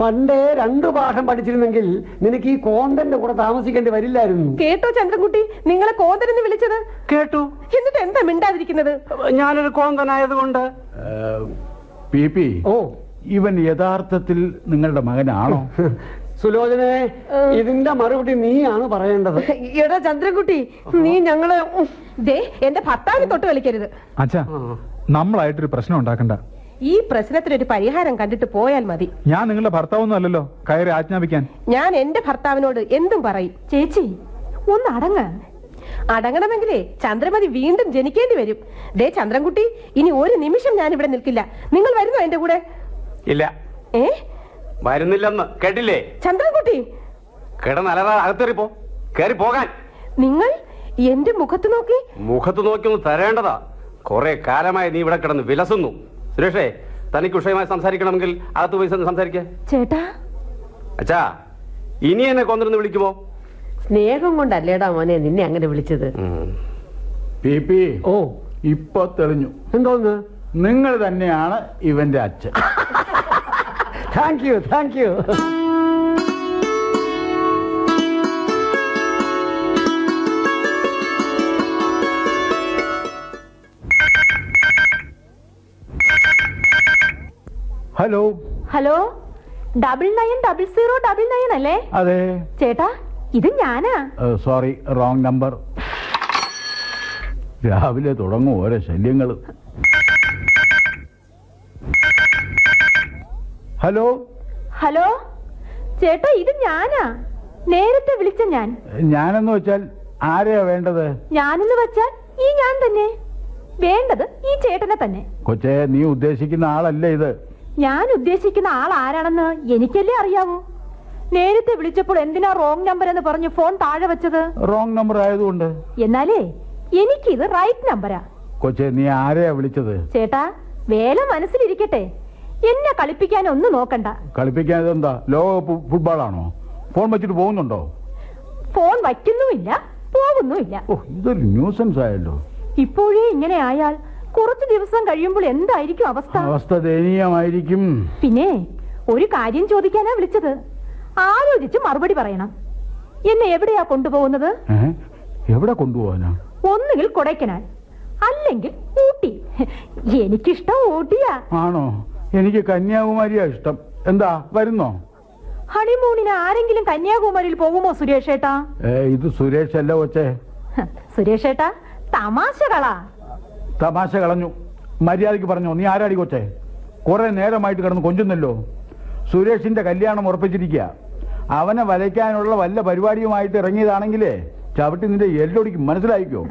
പണ്ടേ രണ്ടു പാഠം പഠിച്ചിരുന്നെങ്കിൽ നിനക്ക് ഈ കോന്തന്റെ കൂടെ താമസിക്കേണ്ടി വരില്ലായിരുന്നു.
കേട്ടോ ചന്ദ്രൻകുട്ടി നിങ്ങളെ കോന്തനെന്ന് വിളിച്ചത്?
കേട്ടു.
എന്നിട്ട് എന്താ മിണ്ടാതിരിക്കുന്നത്?
ഞാനൊരു കോന്തനായതുകൊണ്ട്.
ഏ, പി പി
ഓ.
ഇവൻ യഥാർത്ഥത്തിൽ നിങ്ങളുടെ മകനാണോ?
സുലോചനെ ഇതിന്റെ മറുപടി നീയാണ് പറയേണ്ടത്.
എടാ ചന്ദ്രൻകുട്ടി നീ ഞങ്ങൾ
ദേ എന്റെ ഭർത്താവിനെ തൊട്ട് കളിക്കരുത്
അച്ഛാ നമ്മളായിട്ടൊരു പ്രശ്നം ഉണ്ടാക്കണ്ട.
ഈ പ്രശ്നത്തിനൊരു പരിഹാരം കണ്ടിട്ട് പോയാൽ മതി.
ഞാൻ നിങ്ങളുടെ ഭർത്താവൊന്നും അല്ലല്ലോ കയറി ആജ്ഞാപിക്കാൻ.
ഞാൻ എന്റെ ഭർത്താവിനോട് എന്തും പറയും.
ചേച്ചി ഒന്ന് അടങ്ങ.
അടങ്ങണമെങ്കിലേ ചന്ദ്രമതി വീണ്ടും ജനിക്കേണ്ടി വരും. ദേ ചന്ദ്രൻകുട്ടി ഇനി ഒരു നിമിഷം ഞാൻ ഇവിടെ നിൽക്കില്ല. നിങ്ങൾ വരുന്നോ എന്റെ കൂടെ?
ഇല്ല.
ഏ?
വരുന്നില്ലെന്ന് കേട്ടില്ലേ?
ചന്ദ്രൻകുട്ടി.
കിടന്നലറ അകത്തേറി പോ കയറി പോകാൻ.
നിങ്ങൾ എന്റെ മുഖത്ത് നോക്കി.
മുഖത്ത് നോക്കി ഒന്ന് തരേണ്ടതാ. കുറെ കാലമായി നീ ഇവിടെ കിടന്ന് വിലസുന്നു. സുരേഷേ തനിക്ക് വിഷയമായി സംസാരിക്കണമെങ്കിൽ അകത്ത് പോയി സംസാരിക്കാ സംസാരിക്കേ.
ചേട്ടാ.
അച്ഛാ ഇനി എന്നെ കൊന്നിരുന്ന് വിളിക്കുമോ?
സ്നേഹം കൊണ്ടല്ലേടാ മോനെ നിന്നെ അങ്ങനെ വിളിച്ചത്.
ഓ.
ഇപ്പൊ തെളിഞ്ഞു.
എന്തോന്ന്?
നിങ്ങൾ തന്നെയാണ് ഇവന്റെ അച്ഛൻ.
Thank you thank you
hello
hello double nine double zero double nine അല്ലേ?
അതെ.
ചേട്ടാ ഇത് ഞാനാ.
സോറി റോങ് നമ്പർ രാവിലെ തുടങ്ങും ഓരോ ശല്യങ്ങൾ ഹലോ?
ഹലോ? ചേട്ടാ ഇത് ഞാനാ. നേരത്തെ വിളിച്ച ഞാൻ.
ഞാനെന്ന് വെച്ചാൽ ആരെയാ വേണ്ടത്?
ഞാനെന്ന് വെച്ചാൽ ഈ ഞാൻ തന്നെ. വേണ്ടത് ഈ ചേട്ടനെ തന്നെ.
കൊച്ചേ നീ ഉദ്ദേശിക്കുന്ന ആളല്ല ഇത്?
ഞാൻ ഉദ്ദേശിക്കുന്ന ആൾ ആരാണെന്ന് എനിക്കല്ലേ അറിയാവൂ? നേരത്തെ വിളിച്ചപ്പോൾ എന്തിനാ റോങ് നമ്പർ എന്ന് പറഞ്ഞ് ഫോൺ താഴെ വെച്ചത്?
റോങ് നമ്പർ ആയതുകൊണ്ട്.
എന്നാലേ എനിക്കിത് റൈറ്റ് നമ്പരാ
കൊച്ചേ നീ ആരെയാ വിളിച്ചത്?
ചേട്ടാ വേല മനസ്സിലിരിക്കട്ടെ. എന്നെ കളിപ്പിക്കാൻ ഒന്നും നോക്കണ്ട.
കളിപ്പിക്കാൻ ഇതെന്താ ലോകകപ്പ് ഫുട്ബോളാണോ? ഫോൺ വെച്ചിട്ട് പോകുന്നുണ്ടോ?
ഫോൺ വയ്ക്കുന്നുമില്ല പോകുന്നുമില്ല
ഓ ഇതൊരു ന്യൂസൻസ് ആയല്ലോ.
ഇപ്പോഴേ ഇങ്ങനെ ആയാൽ കുറച്ചു ദിവസം കഴിയുമ്പോൾ എന്തായിരിക്കും അവസ്ഥ?
അവസ്ഥ ദയനീയമായിരിക്കും.
പിന്നെ ഒരു കാര്യം ചോദിക്കാനാ വിളിച്ചത്. ആലോചിച്ച് മറുപടി പറയണം. എന്നെ എവിടെയാ കൊണ്ടുപോകുന്നത്?
എവിടെ കൊണ്ടുപോകാനാ?
ഒന്നുകിൽ കൊടൈക്കനാൽ അല്ലെങ്കിൽ ഊട്ടി. എനിക്കിഷ്ടം ഊട്ടിയാ.
ആണോ? എനിക്ക് കന്യാകുമാരിയാ ഇഷ്ടം. എന്താ വരുന്നോ?
ഹണിമൂണിന് ആരെങ്കിലും കന്യാകുമാരിയിൽ പോകുമോ സുരേഷ് ഏട്ടാ?
ഇത് സുരേഷ് അല്ല കൊച്ചേ.
സുരേഷ് ഏട്ടാ തമാശകളാ.
തമാശ കളഞ്ഞു. മര്യാദയ്ക്ക് പറഞ്ഞോ നീ ആരാടി കൊച്ചേ? കുറെ നേരമായിട്ട് കിടന്ന് കൊഞ്ചുന്നല്ലോ. സുരേഷിന്റെ കല്യാണം ഉറപ്പിച്ചിരിക്കുക അവനെ വലയ്ക്കാനുള്ള വല്ല പരിപാടിയുമായിട്ട് ഇറങ്ങിയതാണെങ്കിലേ ചവിട്ടി നിന്റെ എല്ലൊടിക്കും മനസ്സിലായിക്കോ?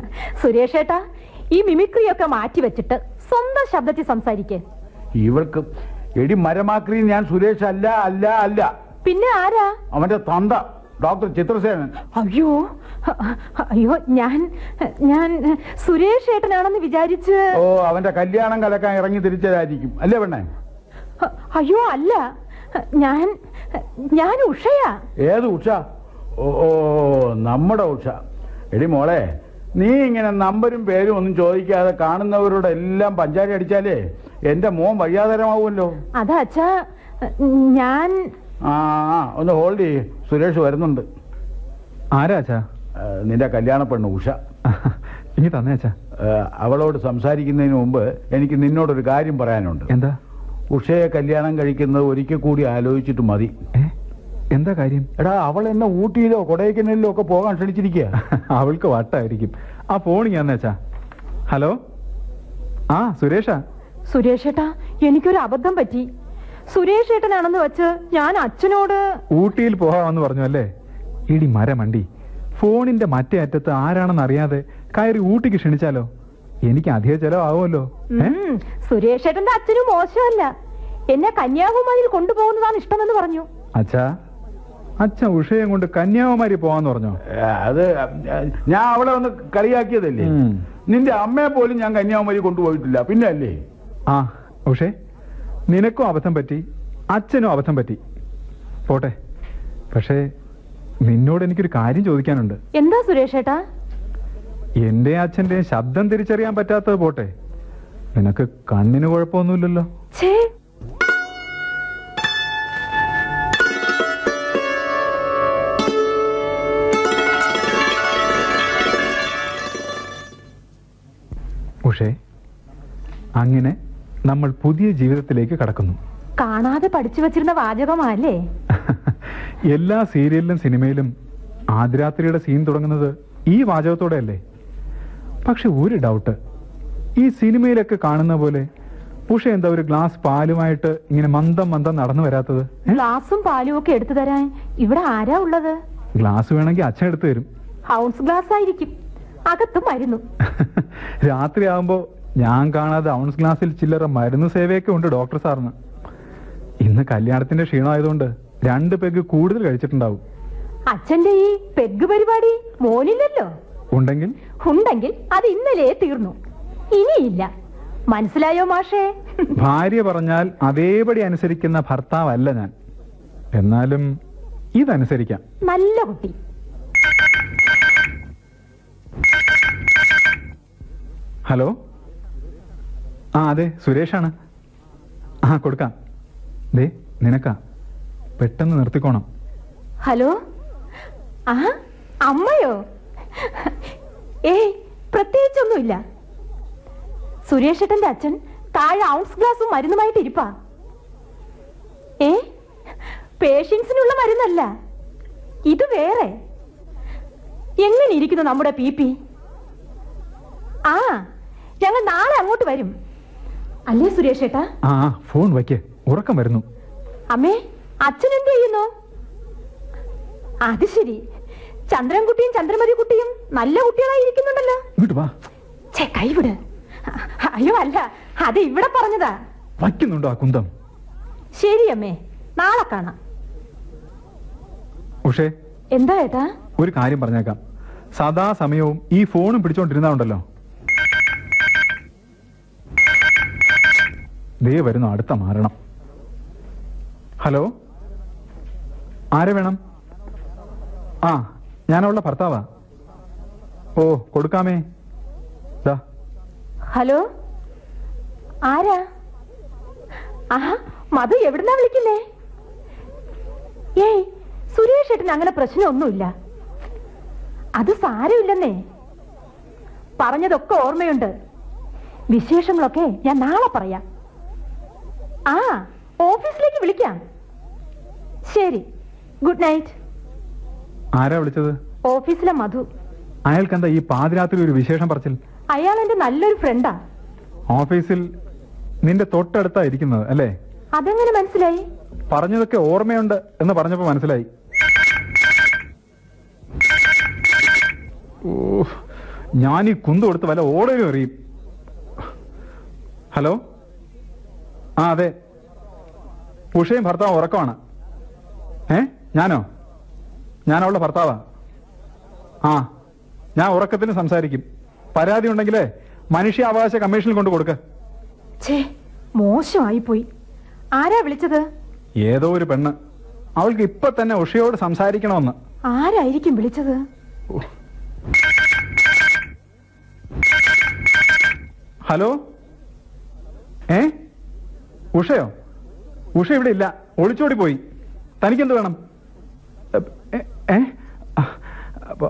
സുരേഷ് ഏട്ടാ ഈ മിമിക്രിയൊക്കെ മാറ്റി വെച്ചിട്ട് സ്വന്തം ശബ്ദത്തിൽ സംസാരിക്കേ.
ഇവൾക്ക് എടി മരമാക്രി ഞാൻ സുരേഷ് അല്ല അല്ല അല്ല.
പിന്നെ ആരാ?
അവന്റെ തന്ത ഡോക്ടർ ചിത്രസേനൻ.
അയ്യോ അയ്യോ ഞാൻ ഞാൻ സുരേഷ് ഏട്ടനാണെന്ന് വിചാരിച്ച്
ഓ അവന്റെ കല്യാണം കലക്കാൻ ഇറങ്ങി തിരിച്ചതായിരിക്കും. അല്ലേ പെണ്ണേ?
അയ്യോ അല്ല. ഞാൻ ഞാൻ ഉഷയാ.
ഏത് ഉഷ? ഓ നമ്മുടെ ഉഷ. എടി മോളെ നീ ഇങ്ങനെ നമ്പരും പേരും ഒന്നും ചോദിക്കാതെ കാണുന്നവരോട് എല്ലാം പഞ്ചാരി അടിച്ചാലേ എന്റെ മോൻ വഴിയാതരമാവുമല്ലോ
അതാ അച്ഛാ ഞാൻ
ആ ഒന്ന് ഹോൾഡ് ചെയ്യ്. സുരേഷ് വരുന്നുണ്ട്.
ആരാച്ചാ
ആ, നിന്റെ കല്യാണ പെണ്ണ് ഉഷ.
ഇനി തന്നേച്ചാ
ആ, അവളോട് സംസാരിക്കുന്നതിന് മുമ്പ് എനിക്ക് നിന്നോടൊരു കാര്യം പറയാനുണ്ട്.
എന്താ?
ഉഷയെ കല്യാണം കഴിക്കുന്നത് ഒരിക്കൽ കൂടി ആലോചിച്ചിട്ട് മതി.
എന്താ കാര്യം?
എടാ അവൾ എന്നെ ഊട്ടിയിലോ കൊടൈക്കനാലിലോ ഒക്കെ പോകാൻ ക്ഷണിച്ചിരിക്കുക
അവൾക്ക് വട്ടായിരിക്കും. ആ ഫോൺ ഞാൻ ഹലോ? ആ സുരേഷാ?
സുരേഷ് ഏട്ടാ എനിക്കൊരു അബദ്ധം പറ്റി. സുരേഷേട്ടനാണെന്ന് വെച്ച് ഞാൻ അച്ഛനോട്
ഊട്ടിയിൽ പോകാമെന്ന് പറഞ്ഞു അല്ലേ? ഇടി മരമണ്ടി ഫോണിന്റെ മറ്റേ അറ്റത്ത് ആരാണെന്ന് അറിയാതെ കയറി ഊട്ടിക്ക് ക്ഷണിച്ചാലോ? എനിക്ക് അധിക ചെലവാകുമല്ലോ
സുരേഷേട്ടന്റെ അച്ഛനും മോശമല്ല. എന്നെ കന്യാകുമാരിയിൽ കൊണ്ടുപോകുന്നതാണ് ഇഷ്ടമെന്ന് പറഞ്ഞു.
അച്ഛാ അച്ഛൻ ഉഷയം കൊണ്ട് കന്യാകുമാരി പോവാന്ന് പറഞ്ഞോ?
അത് ഞാൻ അവളെ ഒന്ന് കളിയാക്കിയതല്ലേ? നിന്റെ അമ്മയെ പോലും ഞാൻ കന്യാകുമാരി കൊണ്ടുപോയിട്ടില്ല. പിന്നെ അല്ലേ
ആ ഉഷേ നിനക്കും അബദ്ധം പറ്റി അച്ഛനും അബദ്ധം പറ്റി. പോട്ടെ പക്ഷേ നിന്നോട് എനിക്കൊരു കാര്യം ചോദിക്കാനുണ്ട്.
എന്താ സുരേഷ് ഏട്ടാ?
എന്റെ അച്ഛന്റെ ശബ്ദം തിരിച്ചറിയാൻ പറ്റാത്തത് പോട്ടെ. നിനക്ക് കണ്ണിന് കുഴപ്പമൊന്നുമില്ലല്ലോ. ഉഷേ അങ്ങനെ നമ്മൾ പുതിയ ജീവിതത്തിലേക്ക് കടക്കുന്നു.
കാണാതെ പഠിച്ചു വെച്ചിരുന്ന വാചകമാല്ലേ?
എല്ലാ സീരിയലിലും സിനിമയിലും ആദ്യരാത്രിയുടെ സീൻ തുടങ്ങുന്നത് ഈ വാചകത്തോടെ അല്ലേ പക്ഷെ ഒരു ഡൗട്ട് ഈ സിനിമയിലൊക്കെ കാണുന്ന പോലെ ഉഷ എന്താ ഒരു ഗ്ലാസ് പാലുമായിട്ട് ഇങ്ങനെ മന്ദം മന്ദം നടന്നു വരാത്തത്?
ഗ്ലാസും പാലും ഒക്കെ എടുത്തു തരാൻ ഇവിടെ ആരാ ഉള്ളത്?
ഗ്ലാസ് വേണമെങ്കിൽ അച്ഛൻ എടുത്തു തരും.
ഹൗസ് ഗ്ലാസ് ആയിരിക്കും. അകത്തും മരുന്നു.
രാത്രിയാകുമ്പോ ഞാൻ കാണാതെ ഔൺസ് ഗ്ലാസ്സിൽ ചില്ലറ മരുന്ന് സേവയൊക്കെ ഉണ്ട് ഡോക്ടർ സാറിന്. ഇന്ന് കല്യാണത്തിന്റെ ക്ഷീണമായതുകൊണ്ട് രണ്ട് പെഗ് കൂടുതൽ കഴിച്ചിട്ടുണ്ടാവും.
അച്ഛന്റെ ഈ പെഗ് പരിപാടി മോനില്ലല്ലോ?
ഉണ്ടെങ്കിൽ?
ഉണ്ടെങ്കിൽ അത് ഇന്നലെ തീർന്നു. ഇനിയില്ല. മനസ്സിലായോ മാഷേ?
ഭാര്യ പറഞ്ഞാൽ അതേപടി അനുസരിക്കുന്ന ഭർത്താവല്ല ഞാൻ. എന്നാലും ഇതനുസരിക്കാം.
നല്ല കുട്ടി.
ഹലോ? ആ അതെ സുരേഷാണ്. ആ കൊടുക്കാം. ദേ നിനക്കാ. പെട്ടെന്ന് നിർത്തിക്കോണം.
ഹലോ? ആ അമ്മയോ? ഏയ് പ്രത്യേകിച്ചൊന്നുമില്ല. സുരേഷേട്ടന്റെ അച്ഛൻ താഴെ ഔൺസ് ഗ്ലാസും മരുന്നുമായിട്ട് ഇരിപ്പാ. ഏ പേഷ്യൻസിനുള്ള മരുന്നല്ല. ഇത് വേറെ. എങ്ങനെ ഇരിക്കുന്നു നമ്മുടെ പി പി? ആ ഞങ്ങൾ നാളെ അങ്ങോട്ട് വരും. അല്ലേ സുരേഷേട്ടാ
ആ ആ, ഫോൺ വയ്ക്ക്. ഉറക്കം വരുന്നു.
അമ്മേ അച്ഛൻ എന്ത് ചെയ്യുന്നു? അത് ശരി. ചന്ദ്രൻകുട്ടിയും ചന്ദ്രമതി കുട്ടിയും നല്ല കുട്ടികളായി ഇരിക്കുന്നുണ്ടല്ലോ.
ഇങ്ങോട്ട് വാ.
ഛേ കൈവിട് അയ്യോ അല്ല. അത് ഇവിടെ പറഞ്ഞതാ.
വയ്ക്കുന്നുണ്ടോ ആ കുന്തം?
ശരി അമ്മേ. നാളെ കാണാം.
ഉഷേ.
എന്താ ഏട്ടാ?
ഒരു കാര്യം പറഞ്ഞേക്കാം. സദാ സമയവും ഈ ഫോണും പിടിച്ചോണ്ടിരുന്നാ ദേ വരുന്നു അടുത്ത മാരണം. ഹലോ? ആരെ വേണം? ആ ഞാനവളുടെ ഭർത്താവാ. ഓ കൊടുക്കാമേ. ദാ.
ഹലോ? ആരാ? ആഹാ മധു എവിടുന്നാ വിളിക്കുന്നേ? ഏയ് സുരേഷ് ഏട്ടന് അങ്ങനെ പ്രശ്നമൊന്നുമില്ല. അത് സാരമില്ലെന്നേ. പറഞ്ഞതൊക്കെ ഓർമ്മയുണ്ട്. വിശേഷങ്ങളൊക്കെ ഞാൻ നാളെ പറയാം. ആ ഓഫീസിലേക്ക് വിളിക്കാം. ശരി ഗുഡ് നൈറ്റ്.
ആരാ വിളിച്ചത്?
ഓഫീസിലെ മധു.
അയാൾക്കെന്താ ഈ പാതിരാത്രി ഒരു വിശേഷം പറച്ചിൽ?
അയാൾ എന്റെ നല്ലൊരു ഫ്രണ്ടാ.
ഓഫീസിൽ നിന്റെ തൊട്ടടുത്താ ഇരിക്കുന്നത് അല്ലേ?
അതെങ്ങനെ മനസ്സിലായി?
പറഞ്ഞതൊക്കെ ഓർമ്മയുണ്ട് എന്ന് പറഞ്ഞപ്പോ മനസ്സിലായി. ഞാൻ ഈ കുന്തു കൊടുത്ത് വല്ല ഓടലും എറിയും. ഹലോ? ആ അതെ. ഉഷയും ഭർത്താവും ഉറക്കമാണ്. ഏ? ഞാനോ? ഞാൻ അവളുടെ ഭർത്താവാ. ആ ഞാൻ ഉറക്കത്തിന് സംസാരിക്കും. പരാതി ഉണ്ടെങ്കിലേ മനുഷ്യാവകാശ കമ്മീഷനിൽ കൊണ്ട് കൊടുക്ക.
പോയി ആരാ വിളിച്ചത്?
ഏതോ ഒരു പെണ്ണ്. അവൾക്ക് ഇപ്പൊ തന്നെ ഉഷയോട് സംസാരിക്കണമെന്ന്.
ആരായിരിക്കും വിളിച്ചത്?
ഹലോ? ഏ? ഉഷയോ? ഉഷ ഇവിടെ ഇല്ല. ഒളിച്ചോടി പോയി. തനിക്കെന്ത് വേണം? ഏ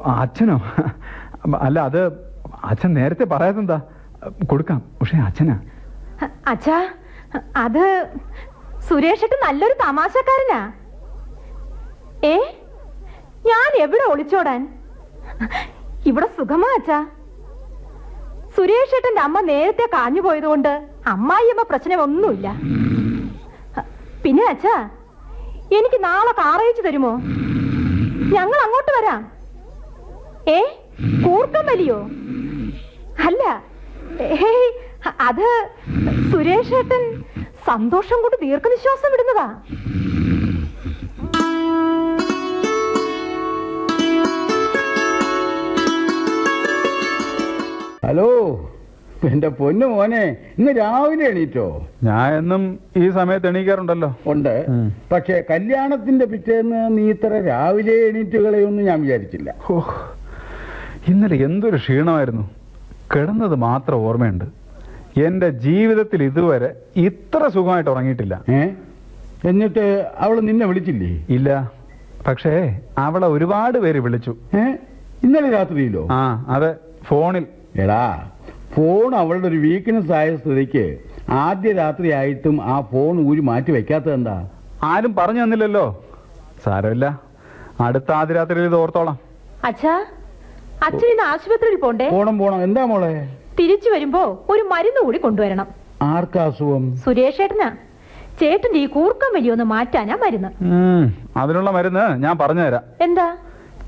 അച്ഛനോ? അല്ല അത് അച്ഛൻ നേരത്തെ പറയാതെന്താ? കൊടുക്കാം. ഉഷ അച്ഛനാ.
അച്ഛാ അത് സുരേഷ് നല്ലൊരു തമാശക്കാരനാ. ഏ? ഞാൻ എവിടെ ഒളിച്ചോടാൻ? ഇവിടെ സുഖമാ അച്ഛാ. സുരേഷേട്ടന്റെ അമ്മ നേരത്തെ കാഞ്ഞു പോയതുകൊണ്ട് അമ്മായിയമ്മ പ്രശ്നമൊന്നുമില്ല. പിന്നെ അച്ഛാ എനിക്ക് നാളെ കാറയച്ചു തരുമോ? ഞങ്ങൾ അങ്ങോട്ട് വരാം. ഏ കൂർക്കം വലിയോ? അല്ല അത് സുരേഷ് സുരേഷേട്ടൻ സന്തോഷം കൊണ്ട് ദീർഘനിശ്വാസം വിടുന്നതാ.
ഹലോ എന്റെ പൊന്നു മോനെ ഇന്ന് രാവിലെ എണീറ്റോ?
ഞാൻ എന്നും ഈ സമയത്ത് എണീക്കാറുണ്ടല്ലോ.
ഉണ്ട്. പക്ഷെ കല്യാണത്തിന്റെ പിറ്റേന്ന് നീ ഇത്ര രാവിലെ എണീറ്റ് കളയൊന്നും ഞാൻ വിചാരിച്ചില്ല.
ഓ ഇന്നലെ എന്തൊരു ക്ഷീണമായിരുന്നു. കിടന്നത് മാത്രം ഓർമ്മയുണ്ട്. എന്റെ ജീവിതത്തിൽ ഇതുവരെ ഇത്ര സുഖമായിട്ട് ഉറങ്ങിയിട്ടില്ല.
ഏ? എന്നിട്ട് അവൾ നിന്നെ വിളിച്ചില്ലേ?
ഇല്ല. പക്ഷേ അവളെ ഒരുപാട് പേര് വിളിച്ചു.
ഏ? ഇന്നലെ രാത്രിയിലോ?
ആ അതെ. ഫോണിൽ
എടാ ഫോൺ അവളുടെ ഒരു വീക്ക്നെസ് ആയ സ്ഥിതിക്ക് ആദ്യ രാത്രി ആയിട്ടും ആ ഫോൺ ഊരി മാറ്റി വെക്കാത്തത് എന്താ?
ആരും പറഞ്ഞു തന്നില്ലല്ലോ. സാരമില്ല. അടുത്ത ആദ്യ രാത്രിയിൽ ഇത് ഓർത്തോളാം.
അച്ഛാ അച്ഛൻ ഇന്ന് ആശുപത്രിയിൽ പോണ്ടേ?
പോണം പോണം. എന്താ മോളെ?
തിരിച്ചു വരുമ്പോ ഒരു മരുന്ന് കൂടി കൊണ്ടുവരണം.
ആർക്കാ അസുഖം?
സുരേഷേട്ടനാ. ചേട്ടന്റെ ഈ കൂർക്കം വലിയൊന്ന് മാറ്റാനാ മരുന്ന്.
അതിനുള്ള മരുന്ന് ഞാൻ പറഞ്ഞുതരാം.
എന്താ?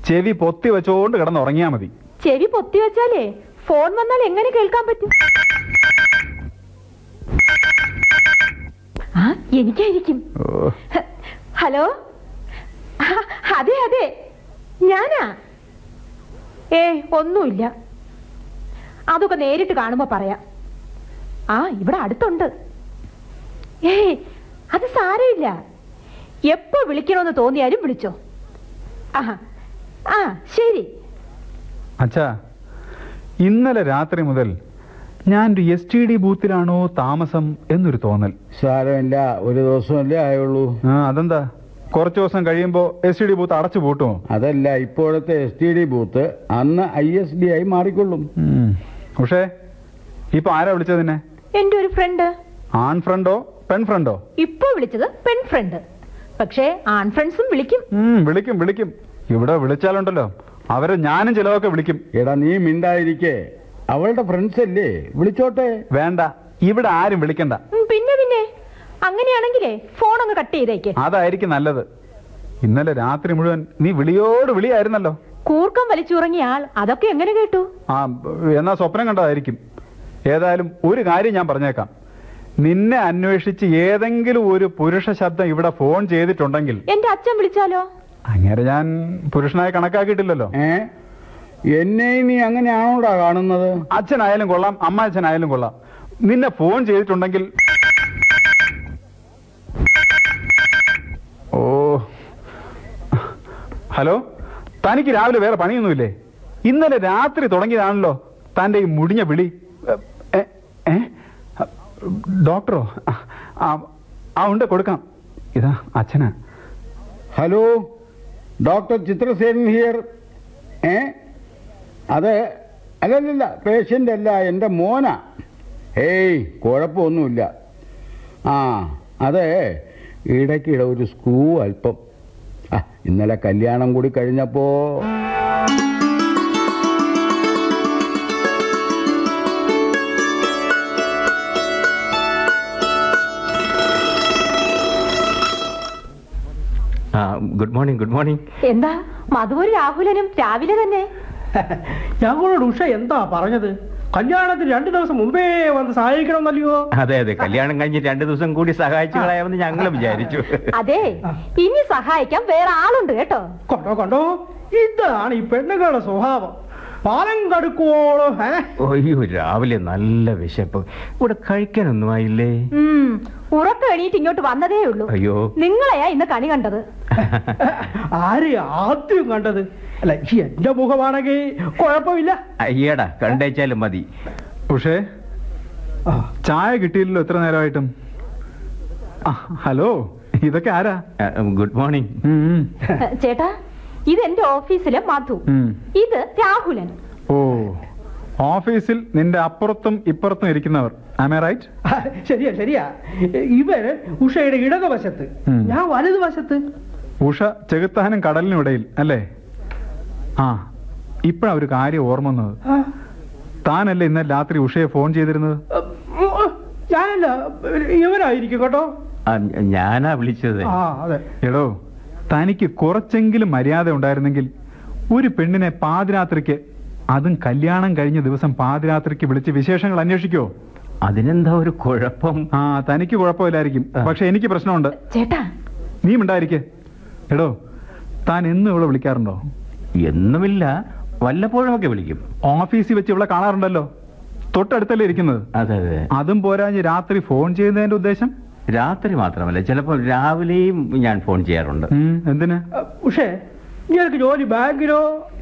ചെവി പൊത്തി വെച്ചോണ്ട് കിടന്ന് ഉറങ്ങിയാ മതി.
ചെവി പൊത്തി വെച്ചാലേ ഫോൺ വന്നാൽ എങ്ങനെ കേൾക്കാൻ പറ്റും? ആ എനിക്കായിരിക്കും. ഹലോ? അതെ അതെ. ഞാനാ? ഏയ് ഒന്നുമില്ല. അതൊക്കെ നേരിട്ട് കാണുമ്പോ പറയാം. ആ ഇവിടെ അടുത്തുണ്ട്. ഏയ് അത് സാരമില്ല. എപ്പോ വിളിക്കണമെന്ന് തോന്നിയാലും വിളിച്ചോ. ആ ആ ശരി.
അച്ഛാ ഇന്നലെ രാത്രി മുതൽ ഞാൻ ഒരു എസ് ടി ഡി ബൂത്തിലാണോ താമസം എന്നൊരു തോന്നൽ.
സാരമില്ല ഒരു ദിവസമല്ലേ ആയുള്ളൂ.
ആ അതെന്താ? കുറച്ച് ദിവസം കഴിയുമ്പോൾ എസ് ടി ഡി ബൂത്ത് അടച്ചു പൂട്ടുമോ?
അതല്ല ഇപ്പോഴത്തെ എസ് ടി ഡി ബൂത്ത് അന്ന് ഐ എസ് ഡി ആയി മാറിക്കൊള്ളും.
പക്ഷേ ഇപ്പൊ ആരാ വിളിച്ചത് നിന്നെ?
എന്റെ ഒരു ഫ്രണ്ട്
ആൺ ഫ്രണ്ടോ പെൺ ഫ്രണ്ടോ?
ഇപ്പൊ വിളിച്ചത് പെൺ ഫ്രണ്ട് പക്ഷേ ആൺ ഫ്രണ്ട്സും വിളിക്കും.
വിളിക്കും വിളിക്കും. ഇവിടെ വിളിച്ചാലുണ്ടല്ലോ. അവരെ ഞാനും ചിലവൊക്കെ വിളിക്കും.
എടാ നീ മിണ്ടായിരിക്കേ. അവളുടെ ഫ്രണ്ട്സ് അല്ലേ? വിളിച്ചോട്ടെ.
വേണ്ട. ഇവിടെ ആരും വിളിക്കണ്ട.
പിന്നെ പിന്നെ. അങ്ങനെയാണെങ്കിലേ ഫോൺ ഒന്ന് കട്ട് ചെയ്തേക്ക്.
അതായിരിക്കും നല്ലത്. ഇന്നലെ രാത്രി മുഴുവൻ നീ വിളിയോട് വിളിയായിരുന്നല്ലോ.
കൂർക്കം വലിച്ചുറങ്ങിയ ആൾ അതൊക്കെ എങ്ങനെ കേട്ടു?
ആ എന്നാ സ്വപ്നം കണ്ടതായിരിക്കും. ഏതായാലും ഒരു കാര്യം ഞാൻ പറഞ്ഞേക്കാം. നിന്നെ അന്വേഷിച്ച് ഏതെങ്കിലും ഒരു പുരുഷ ശബ്ദം ഇവിടെ ഫോൺ ചെയ്തിട്ടുണ്ടെങ്കിൽ
എന്റെ അച്ഛൻ വിളിച്ചാലോ?
അങ്ങനെ ഞാൻ പുരുഷനായി കണക്കാക്കിയിട്ടില്ലല്ലോ.
ഏ? എന്നെ നീ അങ്ങനെയാണോടാ കാണുന്നത്?
അച്ഛനായാലും കൊള്ളാം അമ്മ അച്ഛനായാലും കൊള്ളാം. നിന്നെ ഫോൺ ചെയ്തിട്ടുണ്ടെങ്കിൽ ഓ. ഹലോ? തനിക്ക് രാവിലെ വേറെ പണിയൊന്നുമില്ലേ? ഇന്നലെ രാത്രി തുടങ്ങിയതാണല്ലോ തന്റെ ഈ മുടിഞ്ഞ വിളി. ഡോക്ടറോ? ആ ഉണ്ട് കൊടുക്കാം. ഇതാ അച്ഛനാ.
ഹലോ? ഡോക്ടർ ചിത്രസേനൻ ഹിയർ ഏ? അത് അല്ലല്ല പേഷ്യന്റ് അല്ല എന്റെ മോന. ഏയ് കുഴപ്പമൊന്നുമില്ല. ആ അതെ ഇടയ്ക്കിടെ ഒരു സ്ക്രൂ അല്പം. ഇന്നലെ കല്യാണം കൂടി കഴിഞ്ഞപ്പോ
ഗുഡ് മോർണിംഗ് ഗുഡ് മോർണിംഗ്
എന്താ? മധുവും രാഹുലനും രാവിലെ തന്നെ.
ഞങ്ങളോട് ഉഷ എന്താ പറഞ്ഞത്? കല്യാണത്തിന് രണ്ടു ദിവസം മുമ്പേ വന്ന് സഹായിക്കണമെന്നല്ലയോ?
അതെ അതെ. കല്യാണം കഴിഞ്ഞ് രണ്ടു ദിവസം കൂടി സഹായിച്ചു കളയാമെന്ന് ഞങ്ങൾ വിചാരിച്ചു.
അതെ ഇനി സഹായിക്കാൻ വേറെ ആളുണ്ട് കേട്ടോ.
കണ്ടോ കണ്ടോ? ഇതാണ് ഈ പെണ്ണുങ്ങളുടെ സ്വഭാവം. പാലം കടുക്കുവോളോ
അയ്യോ രാവിലെ നല്ല വിശപ്പ്. ഇവിടെ കഴിക്കാനൊന്നും ആയില്ലേ?
ഉറക്കം എണീറ്റ് ഇങ്ങോട്ട് വന്നതേ ഉള്ളൂ.
അയ്യോ.
നിങ്ങളെയാ ഇന്ന് കണി കണ്ടത്?
ആരെ ആദ്യം കണ്ടത്? അല്ല ഈ എന്റെ മുഖമാണെങ്കിൽ കുഴപ്പമില്ല.
അയ്യടാ കണ്ടേച്ചാലും മതി.
പക്ഷേ ചായ കിട്ടിയില്ലല്ലോ എത്ര നേരമായിട്ടും. ഹലോ ഇതൊക്കെ ആരാ?
Good morning.
ചേട്ടാ ഇത് എന്റെ ഓഫീസിലെ മധു. ഇത് രാഹുലൻ.
ഓ. ഓഫീസിൽ നിന്റെ അപ്പുറത്തും ഇപ്പുറത്തും ഇരിക്കുന്നവർ. ആമേ റൈറ്റ്
ശരിയാ ശരിയാ. ഇവർ ഉഷയുടെ ഇടതുവശത്ത്.
വശത്ത്
ഞാൻ വലതുവശത്ത്.
ഉഷ ചെകുത്താനും കടലിനും ഇടയിൽ അല്ലേ? ആ ഇപ്പഴാ ഒരു കാര്യം ഓർമ്മ വന്നത്. താനല്ലേ ഇന്നലെ രാത്രി ഉഷയെ ഫോൺ ചെയ്തിരുന്നത്?
ഞാനല്ല ഇവരായിരിക്കും കേട്ടോ.
ഞാനാ വിളിച്ചത്.
ആ അതെ.
എടോ തനിക്ക് കുറച്ചെങ്കിലും മര്യാദ ഉണ്ടായിരുന്നെങ്കിൽ ഒരു പെണ്ണിനെ പാതിരാത്രിക്ക് അതും കല്യാണം കഴിഞ്ഞ ദിവസം പാതിരാത്രിക്ക് വിളിച്ച് വിശേഷങ്ങൾ അന്വേഷിക്കോ?
അതിനെന്താ ഒരു കുഴപ്പം?
ആ തനിക്ക് കുഴപ്പമില്ലായിരിക്കും. പക്ഷെ എനിക്ക് പ്രശ്നമുണ്ട്.
ചേട്ടാ.
നീ മിണ്ടായിരിക്കെ എടോ താൻ എന്നും ഇവിടെ വിളിക്കാറുണ്ടോ?
എന്നുമില്ല. വല്ലപ്പോഴും ഒക്കെ വിളിക്കും.
ഓഫീസിൽ വെച്ച് ഇവിടെ കാണാറുണ്ടല്ലോ. തൊട്ടടുത്തല്ലേ ഇരിക്കുന്നത്.
അതെ അതെ.
അതും പോരാഞ്ഞ് രാത്രി ഫോൺ ചെയ്യുന്നതിന്റെ ഉദ്ദേശം?
രാത്രി മാത്രമല്ല. ചിലപ്പോൾ രാവിലെയും ഞാൻ ഫോൺ ചെയ്യാറുണ്ട്.
എന്തിനാ എന്തിന്?
ഉഷേ നിങ്ങൾക്ക് ജോലി ബാങ്കിലോ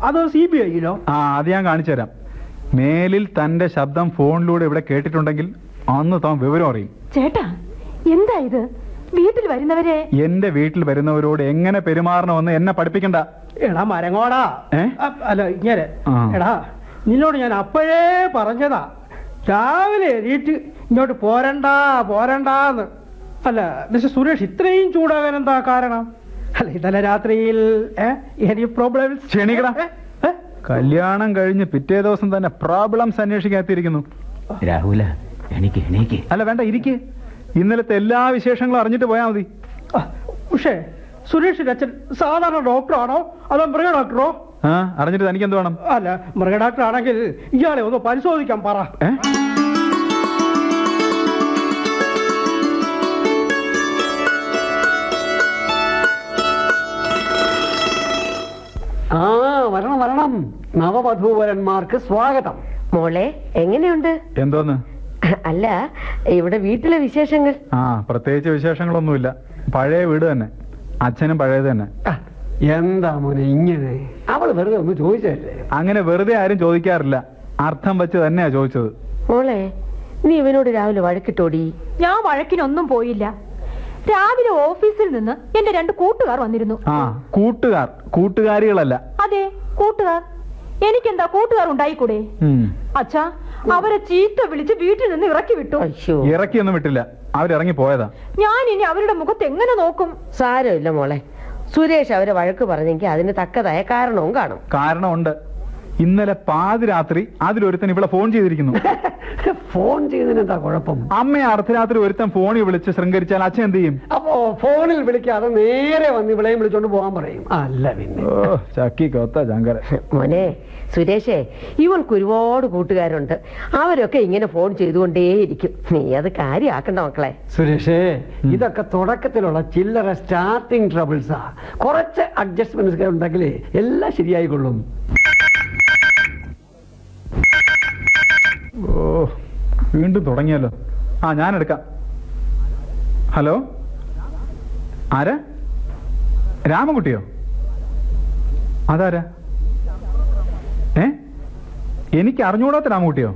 അതോ സി ബി ഐയിലോ
ആ അത് ഞാൻ കാണിച്ചു തരാം മേലിൽ തന്റെ ശബ്ദം ഫോണിലൂടെ ഇവിടെ കേട്ടിട്ടുണ്ടെങ്കിൽ അന്ന് താൻ വിവരം അറിയും.
ചേട്ടാ എന്താ ഇത്? വീട്ടിൽ വരുന്നവരെ
എന്റെ വീട്ടിൽ വരുന്നവരോട് എങ്ങനെ പെരുമാറണമെന്ന് എന്നെ പഠിപ്പിക്കണ്ട.
എടാ മരങ്ങോടാ. അല്ല ഇങ്ങനെ. എടാ നിന്നോട് ഞാൻ അപ്പോഴേ പറഞ്ഞതാ. രാവിലെ എഴുതിയിട്ട് ഇങ്ങോട്ട് പോരണ്ടാ പോരണ്ടാന്ന്. അല്ല മിസ്റ്റർ സുരേഷ് ഇത്രയും ചൂടാകാൻ എന്താ കാരണം? അല്ല ഇന്നലെ രാത്രിയിൽ എനി പ്രോബ്ലംസ്
ക്ഷണിക്കടാ. കല്യാണം കഴിഞ്ഞ് പിറ്റേ ദിവസം തന്നെ പ്രോബ്ലംസ് അന്വേഷിക്കാത്തിരിക്കുന്നു.
രാഹുല എനിക്ക് എണീക്ക്.
അല്ല വേണ്ട ഇരിക്ക്. ഇന്നലത്തെ എല്ലാ വിശേഷങ്ങളും അറിഞ്ഞിട്ട് പോയാൽ മതി.
പക്ഷേ സുരേഷിന്റെ അച്ഛൻ സാധാരണ ഡോക്ടറാണോ അതോ മൃഗ ഡോക്ടറോ
ആ അറിഞ്ഞിട്ട് തനിക്ക് എന്ത് വേണം?
അല്ല മൃഗ ഡോക്ടർ ആണെങ്കിൽ ഇയാളെ ഒന്ന് പരിശോധിക്കാൻ പറ.
വരണം നവവധൂവരന്മാർക്ക് സ്വാഗതം.
മോളെ എങ്ങനെയുണ്ട്?
എന്തോന്ന്?
അല്ല ഇവിടെ വീട്ടിലെ വിശേഷങ്ങൾ.
ആ പ്രത്യേകിച്ച് വിശേഷങ്ങളൊന്നുമില്ല. പഴയ വീട് തന്നെ. അച്ഛനും പഴയത് തന്നെ.
ആ, എന്താ മോനെ ഇങ്ങനെ? അവൾ വെറുതെ ഒന്ന് ചോദിച്ചല്ലേ
അങ്ങനെ വെറുതെ ആരും ചോദിക്കാറില്ല. അർത്ഥം വെച്ച് തന്നെയാ ചോദിച്ചത്.
മോളെ നീ ഇവനോട് രാവിലെ വഴക്കിട്ടോടി?
ഞാൻ വഴക്കിനൊന്നും പോയില്ല. രാവിലെ ഓഫീസിൽ നിന്ന് എന്റെ രണ്ട് കൂട്ടുകാർ വന്നിരുന്നു.
ആ കൂട്ടുകാർ കൂട്ടുകാരികളല്ല.
അതെ കൂട്ടുകാർ. എനിക്കെന്താ കൂട്ടുകാർ ഉണ്ടായിക്കൂടെ. അച്ഛാ അവരെ ചീത്ത വിളിച്ച് വീട്ടിൽ നിന്ന് ഇറക്കി വിട്ടു.
അയ്യോ.
ഇറക്കിയൊന്നും വിട്ടില്ല. അവരിറങ്ങി പോയതാ.
ഞാൻ ഇനി അവരുടെ മുഖത്ത് എങ്ങനെ നോക്കും?
സാരമില്ല മോളെ. സുരേഷ് അവരെ വഴക്ക് പറഞ്ഞെങ്കിൽ അതിന് തക്കതായ കാരണവും കാണും.
കാരണമുണ്ട്. ഇന്നലെ പാതിരാത്രി അതിലൊരുത്തൻ ഇവിടെ ഫോൺ ചെയ്തിരിക്കുന്നു.
ഫോൺ ചെയ്യുന്നതിന് എന്താ കുഴപ്പം?
അമ്മയെ അർദ്ധരാത്രി ഒരുത്തൻ ഫോണിൽ വിളിച്ച് ശൃംഗരിച്ചാൽ അച്ഛൻ എന്ത് ചെയ്യും?
അപ്പോ ഫോണിൽ വിളിക്കാതെ നേരെ വന്ന് ഇവിടെയും വിളിച്ചോണ്ട് പോകാൻ പറയും. അല്ല പിന്നെ.
ഓ ചക്കി കൊത്ത ചങ്കര
മോനെ സുരേഷേ ഇവൾക്ക് ഒരുപാട് കൂട്ടുകാരുണ്ട്. അവരൊക്കെ ഇങ്ങനെ ഫോൺ ചെയ്തുകൊണ്ടേയിരിക്കും. നീ അത് കാര്യമാക്കണ്ട മക്കളെ.
സുരേഷേ ഇതൊക്കെ തുടക്കത്തിലുള്ള ചില്ലറ സ്റ്റാർട്ടിങ് ട്രബിൾസാ കുറച്ച് അഡ്ജസ്റ്റ്മെന്റ്സ് ഉണ്ടെങ്കിൽ എല്ലാം ശരിയായിക്കൊള്ളും.
ഓ വീണ്ടും തുടങ്ങിയല്ലോ. ആ ഞാൻ എടുക്കാം ഹലോ? ആരാ? രാമൻകുട്ടിയോ അതാരാ? ഏ? എനിക്ക് അറിഞ്ഞുകൂടാത്ത രാമൻകുട്ടിയോ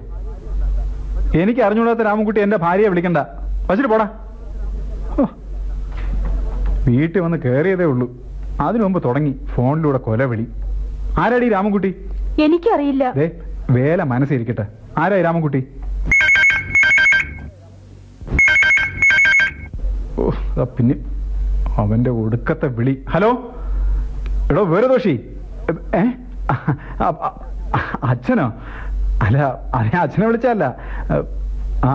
എനിക്ക് അറിഞ്ഞുകൂടാത്ത രാമൻകുട്ടി എന്റെ ഭാര്യയെ വിളിക്കണ്ട. വച്ചിട്ട് പോടാ. വീട്ടിൽ വന്ന് കയറിയതേ ഉള്ളൂ. അതിനു മുമ്പ് തുടങ്ങി. ഫോണിലൂടെ കൊലവിളി. ആരാടി രാമൻകുട്ടി
എനിക്കറിയില്ല.
വേല മനസ്സിരിക്കട്ടെ. ആരായി രാമൻകുട്ടി? ഓ പിന്നെ അവന്റെ ഒടുക്കത്തെ വിളി. ഹലോ? എടോ വേറെ ദോഷി? ഏ? അച്ഛനോ? അല്ല അല്ല അച്ഛനെ വിളിച്ചല്ല ആ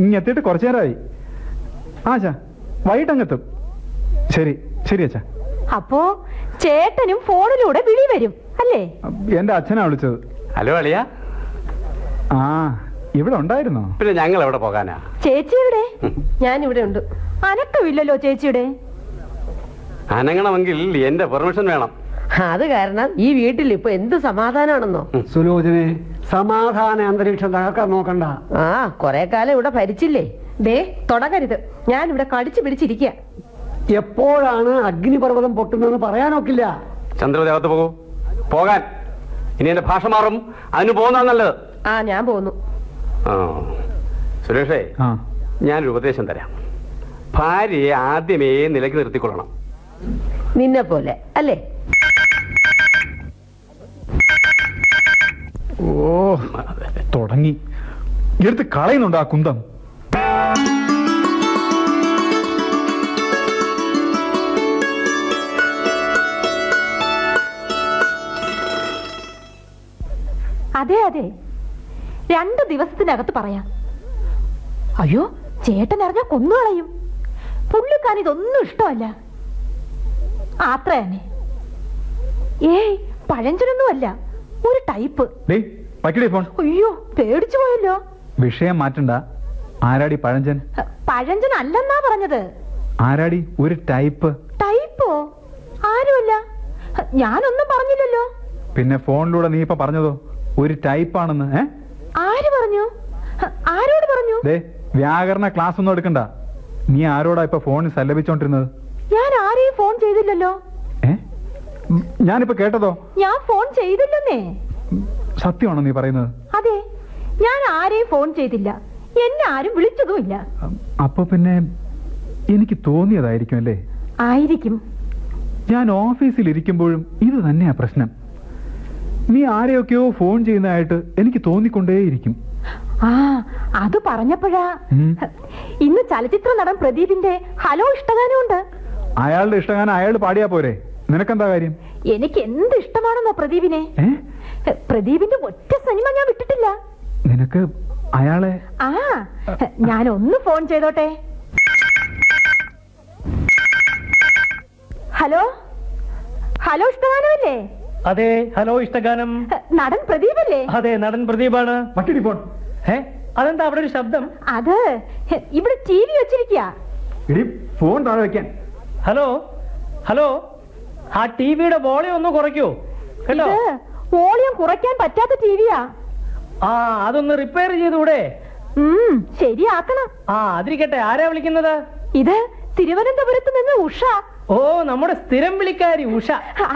ഇങ്ങെത്തിയിട്ട് കുറച്ചു നേരമായി. ആ അച്ഛാ വൈകിട്ട് അങ്ങെത്തും ശരി ശരി അച്ഛാ.
അപ്പോ ചേട്ടനും ഫോണിലൂടെ വിളി വരും അല്ലേ?
എന്റെ അച്ഛനാ വിളിച്ചത്.
ഹലോ അളിയ.
ആ ഇവിടെ ഉണ്ടായിരുന്നോ?
പിന്നെ ഞങ്ങൾ എവിടെ പോകാനാ?
ചേച്ചി ഇവിടെ
ഞാൻ ഇവിടെ ഉണ്ട്.
അനക്കമില്ലല്ലോ ചേച്ചിയുടെ.
അനങ്ങണമെങ്കിൽ എന്റെ പെർമിഷൻ വേണം.
അത് കാരണം ഈ വീട്ടിൽ ഇപ്പൊ എന്ത് സമാധാനമാണെന്നോ
സുലോചനെ സമാധാന അന്തരീക്ഷം തകർക്കാൻ നോക്കണ്ട.
ആ കൊറേ കാലം ഇവിടെ ഭരിച്ചില്ലേ?
ദേ തുടങ്ങരുത്. ഞാൻ ഇവിടെ കടിച്ചു പിടിച്ചിരിക്കുക
എപ്പോഴാണ് അഗ്നിപർവതം പൊട്ടുന്നതെന്ന് പറയാനൊക്കില്ല.
ചന്ദ്രദേവത്ത് പോകൂ. പോകാൻ. ഇനി എന്റെ ഭാഷ മാറും. അതിന് പോകുന്നതാണ് നല്ലത്.
ആ ഞാൻ പോന്നു.
ആ സുരേഷേ
ഞാൻ
ഞാനൊരു ഉപദേശം തരാം. ഭാര്യയെ ആദ്യമേ നിലയ്ക്ക് നിർത്തിക്കൊള്ളണം.
നിന്നെ പോലെ അല്ലേ?
ഓ തുടങ്ങി. എടുത്ത് കളയുന്നുണ്ട് ആ കുന്തം.
അതെ അതെ. രണ്ട് ദിവസത്തിനകത്ത് പറയാം. അയ്യോ ചേട്ടൻ അറിഞ്ഞ കൊന്നുകളയും പുള്ളിക്കാൻ ഇതൊന്നും ഇഷ്ടമല്ല. ആത്ര തന്നെ ഏയ് പഴഞ്ചനൊന്നുമല്ല ഒരു ടൈപ്പ്. അയ്യോ പേടിച്ചു പോയല്ലോ.
വിഷയം മാറ്റണ്ട. ആരാടി പഴഞ്ചൻ?
പഴഞ്ചൻ അല്ലെന്നാ പറഞ്ഞത്.
ആരാടി ഒരു ടൈപ്പ്?
ടൈപ്പോ? ആരുമല്ല. ഞാനൊന്നും പറഞ്ഞില്ലല്ലോ.
പിന്നെ ഫോണിലൂടെ നീ ഇപ്പൊ പറഞ്ഞതോ? ഒരു ടൈപ്പാണെന്ന് ഏ?
ആര് പറഞ്ഞു? ആരോട് പറഞ്ഞു?
ദേ വ്യാകരണ ക്ലാസ് ഒന്നും എടുക്കണ്ട. നീ ആരോടാ ഇപ്പൊ ഫോണിൽ സല്ലപിച്ചോണ്ടിരുന്നത്?
ഞാൻ ആരെയും ഫോൺ ചെയ്തില്ലല്ലോ.
ഏ? ഞാനിപ്പോ കേട്ടതോ?
ഞാൻ ഫോൺ ചെയ്തില്ലെന്നേ.
സത്യമാണോ നീ പറയുന്നത്?
അതെ ഞാൻ ആരെയും ഫോൺ ചെയ്തില്ല. എന്നെ ആരും വിളിച്ചതുമില്ല.
അപ്പൊ പിന്നെ എനിക്ക് തോന്നിയതായിരിക്കും അല്ലേ?
ആയിരിക്കും.
ഞാൻ ഓഫീസിൽ ഇരിക്കുമ്പോഴും ഇത് തന്നെയാ പ്രശ്നം. നീ ആരെയൊക്കെയോ ഫോൺ ചെയ്യുന്നതായിട്ട് എനിക്ക് തോന്നിക്കൊണ്ടേയിരിക്കും.
ആ അത് പറഞ്ഞപ്പോഴാ. ഇന്ന് ചലച്ചിത്ര നടൻ പ്രദീപിന്റെ ഹലോ ഇഷ്ടഗാനമുണ്ട്.
അയാളുടെ ഇഷ്ടഗാനം അയാൾ പാടിയാ പോരെ. നിനക്കെന്താ കാര്യം?
എനിക്ക് എന്ത് ഇഷ്ടമാണെന്നോ പ്രദീപിനെ? പ്രദീപിന്റെ ഒറ്റ സിനിമ ഞാൻ വിട്ടിട്ടില്ല.
നിനക്ക് അയാളെ?
ആ ഞാൻ ഒന്ന് ഫോൺ ചെയ്തോട്ടെ. ഹലോ? ഹലോ ഇഷ്ടഗാനമല്ലേ?
അതെ ഹലോ ഇഷ്ടഗാനം.
നടൻ പ്രദീപല്ലേ?
അതെ നടൻ പ്രദീപാണ്.
പട്ടിണി ഫോൺ
ഏ അതെന്താ അവിടെ ഒരു ശബ്ദം?
അത് ഇവിടെ ടി വി വെച്ചിരിക്കുക
ഇടി ഫോൺ താഴെ വെക്കാൻ.
ഹലോ ഹലോ ആ ടി വിയുടെ വോളിയം ഒന്ന് കുറയ്ക്കൂ. കേട്ടോ?
വോളിയം കുറയ്ക്കാൻ പറ്റാത്ത ടി വിയാ.
ആ അതൊന്ന് റിപ്പയർ ചെയ്തൂടെ
ശരിയാക്കണം.
ആ അതിരിക്കട്ടെ ആരാ വിളിക്കുന്നത്?
ഇത് തിരുവനന്തപുരത്ത് നിന്ന് ഉഷ.
ഓ നമ്മുടെ സ്ഥിരം വിളിക്കാരി ഉഷ.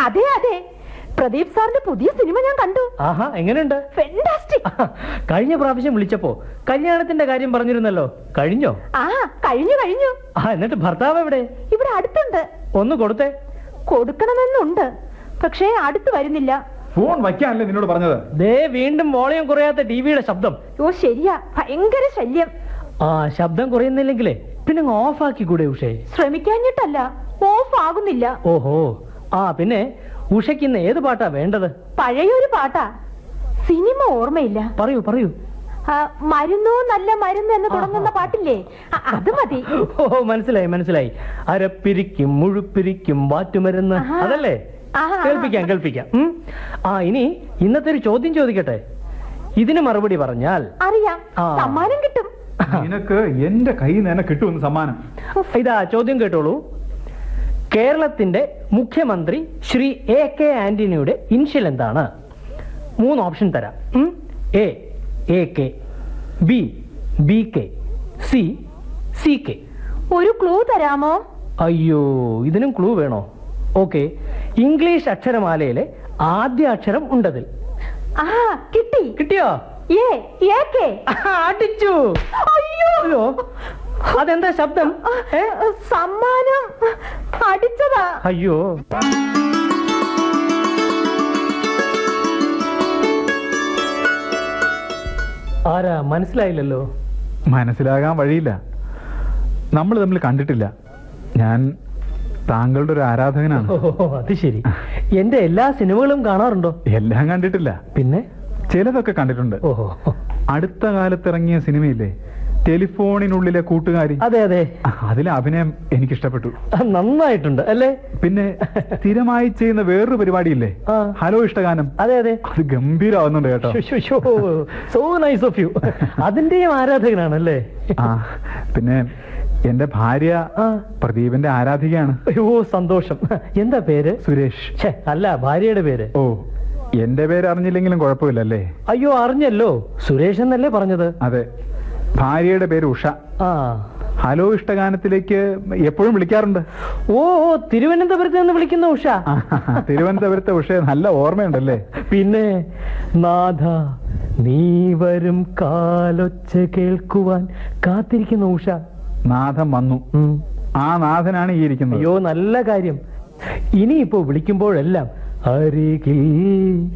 അതെ അതെ. പ്രദീപ് സാറിന്റെ പുതിയ സിനിമ ഞാൻ കണ്ടു.
ആഹാ എങ്ങനെയുണ്ട്?
ഫെന്റാസ്റ്റിക്
കഴിഞ്ഞ പ്രാവശ്യം വിളിച്ചപ്പോ കല്യാണത്തിന്റെ കാര്യം പറഞ്ഞിരുന്നല്ലോ. കഴിഞ്ഞോ?
ആ കഴിഞ്ഞു കഴിഞ്ഞു.
ആ എന്നിട്ട് ഭർത്താവ് എവിടെ?
ഇവിടെ അടുത്തുണ്ട്.
ഒന്ന് കൊടുത്തേ.
കൊടുക്കണമെന്നുണ്ട്. പക്ഷേ അടുത്ത് വരുന്നില്ല.
ഫോൺ വയ്ക്കാനല്ലേ നിന്നോട് പറഞ്ഞത്?
ദേ വീണ്ടും വോളിയം കുറയാത്ത ടിവിയുടെ ശബ്ദം.
ഓ ശരിയാ. ഭയങ്കര ശല്യം.
ആ ശബ്ദം കുറയുന്നില്ലെങ്കിലേ പിന്നെ ഓഫ് ആക്കി കൂടെ ഉഷേ.
ശ്രമിക്കാഞ്ഞിട്ടല്ല ഓഫ് ആകുന്നില്ല
ഓഹോ. ആ പിന്നെ ഉഷയ്ക്ക് ഇന്ന് ഏത് പാട്ടാ വേണ്ടത്?
പഴയൊരു പാട്ടാ. സിനിമ ഓർമ്മയില്ല.
പറയൂ പറയൂ.
മരുന്നോ നല്ല മരുന്ന് എന്ന് തുടങ്ങുന്ന പാട്ടില്ലേ? അത് മതി.
ഓ മനസ്സിലായി മനസ്സിലായി. അരപ്പിരിക്കും മുഴുപ്പിരിക്കും വാറ്റുമരുന്ന്. അതല്ലേ. കേൾപ്പിക്കാം കേൾപ്പിക്കാം. ആ ഇനി ഇന്നത്തെ ഒരു ചോദ്യം ചോദിക്കട്ടെ. ഇതിന് മറുപടി പറഞ്ഞാൽ
അറിയാം. സമ്മാനം കിട്ടും.
നിനക്ക് എന്റെ കയ്യിൽ നിന്ന് കിട്ടും കിട്ടുമെന്ന് സമ്മാനം.
ഇതാ ചോദ്യം കേട്ടോളൂ. കേരളത്തിന്റെ മുഖ്യമന്ത്രി ശ്രീ എ കെ ആന്റണിയുടെ ഇനിഷ്യൽ എന്താണ്? മൂന്ന് ഓപ്ഷൻ തരാം. A A K B B K C C K.
ഒരു ക്ലൂ തരാമോ?
അയ്യോ ഇതിനും ക്ലൂ വേണോ? ഓക്കെ. ഇംഗ്ലീഷ് അക്ഷരമാലയിലെ ആദ്യ അക്ഷരം ഉണ്ടതിൽ.
ആ കിട്ടി.
കിട്ടിയോ? അടിച്ചു.
അയ്യോ.
അതെന്താ ശബ്ദം?
സമ്മാനം. അടിച്ചതാ
അയ്യോ. ആരാ? മനസ്സിലായില്ലല്ലോ.
മനസ്സിലാകാൻ വഴിയില്ല. നമ്മൾ തമ്മിൽ കണ്ടിട്ടില്ല. ഞാൻ താങ്കളുടെ ഒരു ആരാധകനാണ്.
ഓ അത് ശരി. എന്റെ എല്ലാ സിനിമകളും കാണാറുണ്ടോ?
എല്ലാം കണ്ടിട്ടില്ല.
പിന്നെ?
ചിലതൊക്കെ കണ്ടിട്ടുണ്ട്.
ഓഹോ.
അടുത്ത കാലത്തിറങ്ങിയ സിനിമയില്ലേ? ടെലിഫോണിനുള്ളിലെ കൂട്ടുകാരി.
അതെ അതെ.
അതിലെ അഭിനയം എനിക്ക് ഇഷ്ടപ്പെട്ടു
നന്നായിട്ടുണ്ട് അല്ലേ?
പിന്നെ സ്ഥിരമായി ചെയ്യുന്ന വേറൊരു പരിപാടിയില്ലേ?
ഇല്ലേ
ഹലോ ഇഷ്ടഗാനം.
അതെ അതെ.
അത് ഗംഭീരമാവുന്നുണ്ട് കേട്ടോ.
സോ നൈസ് ഓഫ് യു അതിന്റെയും ആരാധകനാണല്ലേ?
ആ പിന്നെ എന്റെ ഭാര്യ. പ്രദീപിന്റെ ആരാധികയാണ്.
അയ്യോ സന്തോഷം. എന്താ പേര്?
സുരേഷ്.
അല്ല ഭാര്യയുടെ പേര്.
ഓ എന്റെ പേര് അറിഞ്ഞില്ലെങ്കിലും കുഴപ്പമില്ലല്ലേ?
അയ്യോ അറിഞ്ഞല്ലോ. സുരേഷ് എന്നല്ലേ പറഞ്ഞത്?
അതെ. ഭാര്യയുടെ പേര് ഉഷ.
ആ.
ഹലോ ഇഷ്ടഗാനത്തിലേക്ക് എപ്പോഴും വിളിക്കാറുണ്ട്.
ഓ തിരുവനന്തപുരത്ത് നിന്ന് വിളിക്കുന്ന ഉഷ.
തിരുവനന്തപുരത്തെ ഉഷ നല്ല ഓർമ്മയുണ്ടല്ലേ?
പിന്നെ നാഥ നീ വരും കാലൊച്ച കേൾക്കുവാൻ കാത്തിരിക്കുന്ന ഉഷ.
നാഥൻ വന്നു. ആ നാഥനാണ് ഈ ഇരിക്കുന്നത്.
അയ്യോ നല്ല കാര്യം. ഇനിയിപ്പോ വിളിക്കുമ്പോഴെല്ലാം അരികിൽ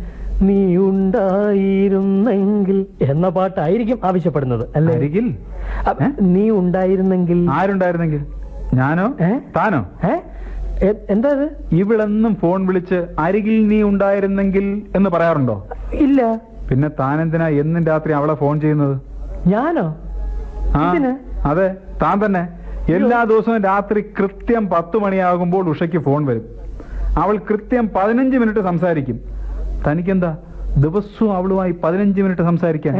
നീ ഉണ്ടായിരുന്നെങ്കിൽ എന്ന പാട്ടായിരിക്കും ആവശ്യപ്പെടുന്നത് അല്ലേ?
അരികിൽ
നീ ഉണ്ടായിരുന്നെങ്കിൽ
ആരുണ്ടായിരുന്നെങ്കിൽ? ഞാനോ? താനോ?
എന്താ ഇവിളെന്നും
ഇവളെന്നും ഫോൺ വിളിച്ച് അരികിൽ നീ ഉണ്ടായിരുന്നെങ്കിൽ എന്ന് പറയാറുണ്ടോ?
ഇല്ല.
പിന്നെ താനെന്തിനാ എന്നും രാത്രി അവളെ ഫോൺ ചെയ്യുന്നത്?
ഞാനോ?
അതെ താൻ തന്നെ. എല്ലാ ദിവസവും രാത്രി കൃത്യം പത്ത് മണിയാകുമ്പോൾ ഉഷയ്ക്ക് ഫോൺ വരും. അവൾ കൃത്യം പതിനഞ്ച് മിനിറ്റ് സംസാരിക്കും. തനിക്കെന്താ? ദിവസവും അവളുമായി പതിനഞ്ച് മിനിറ്റ് സംസാരിക്കാൻ?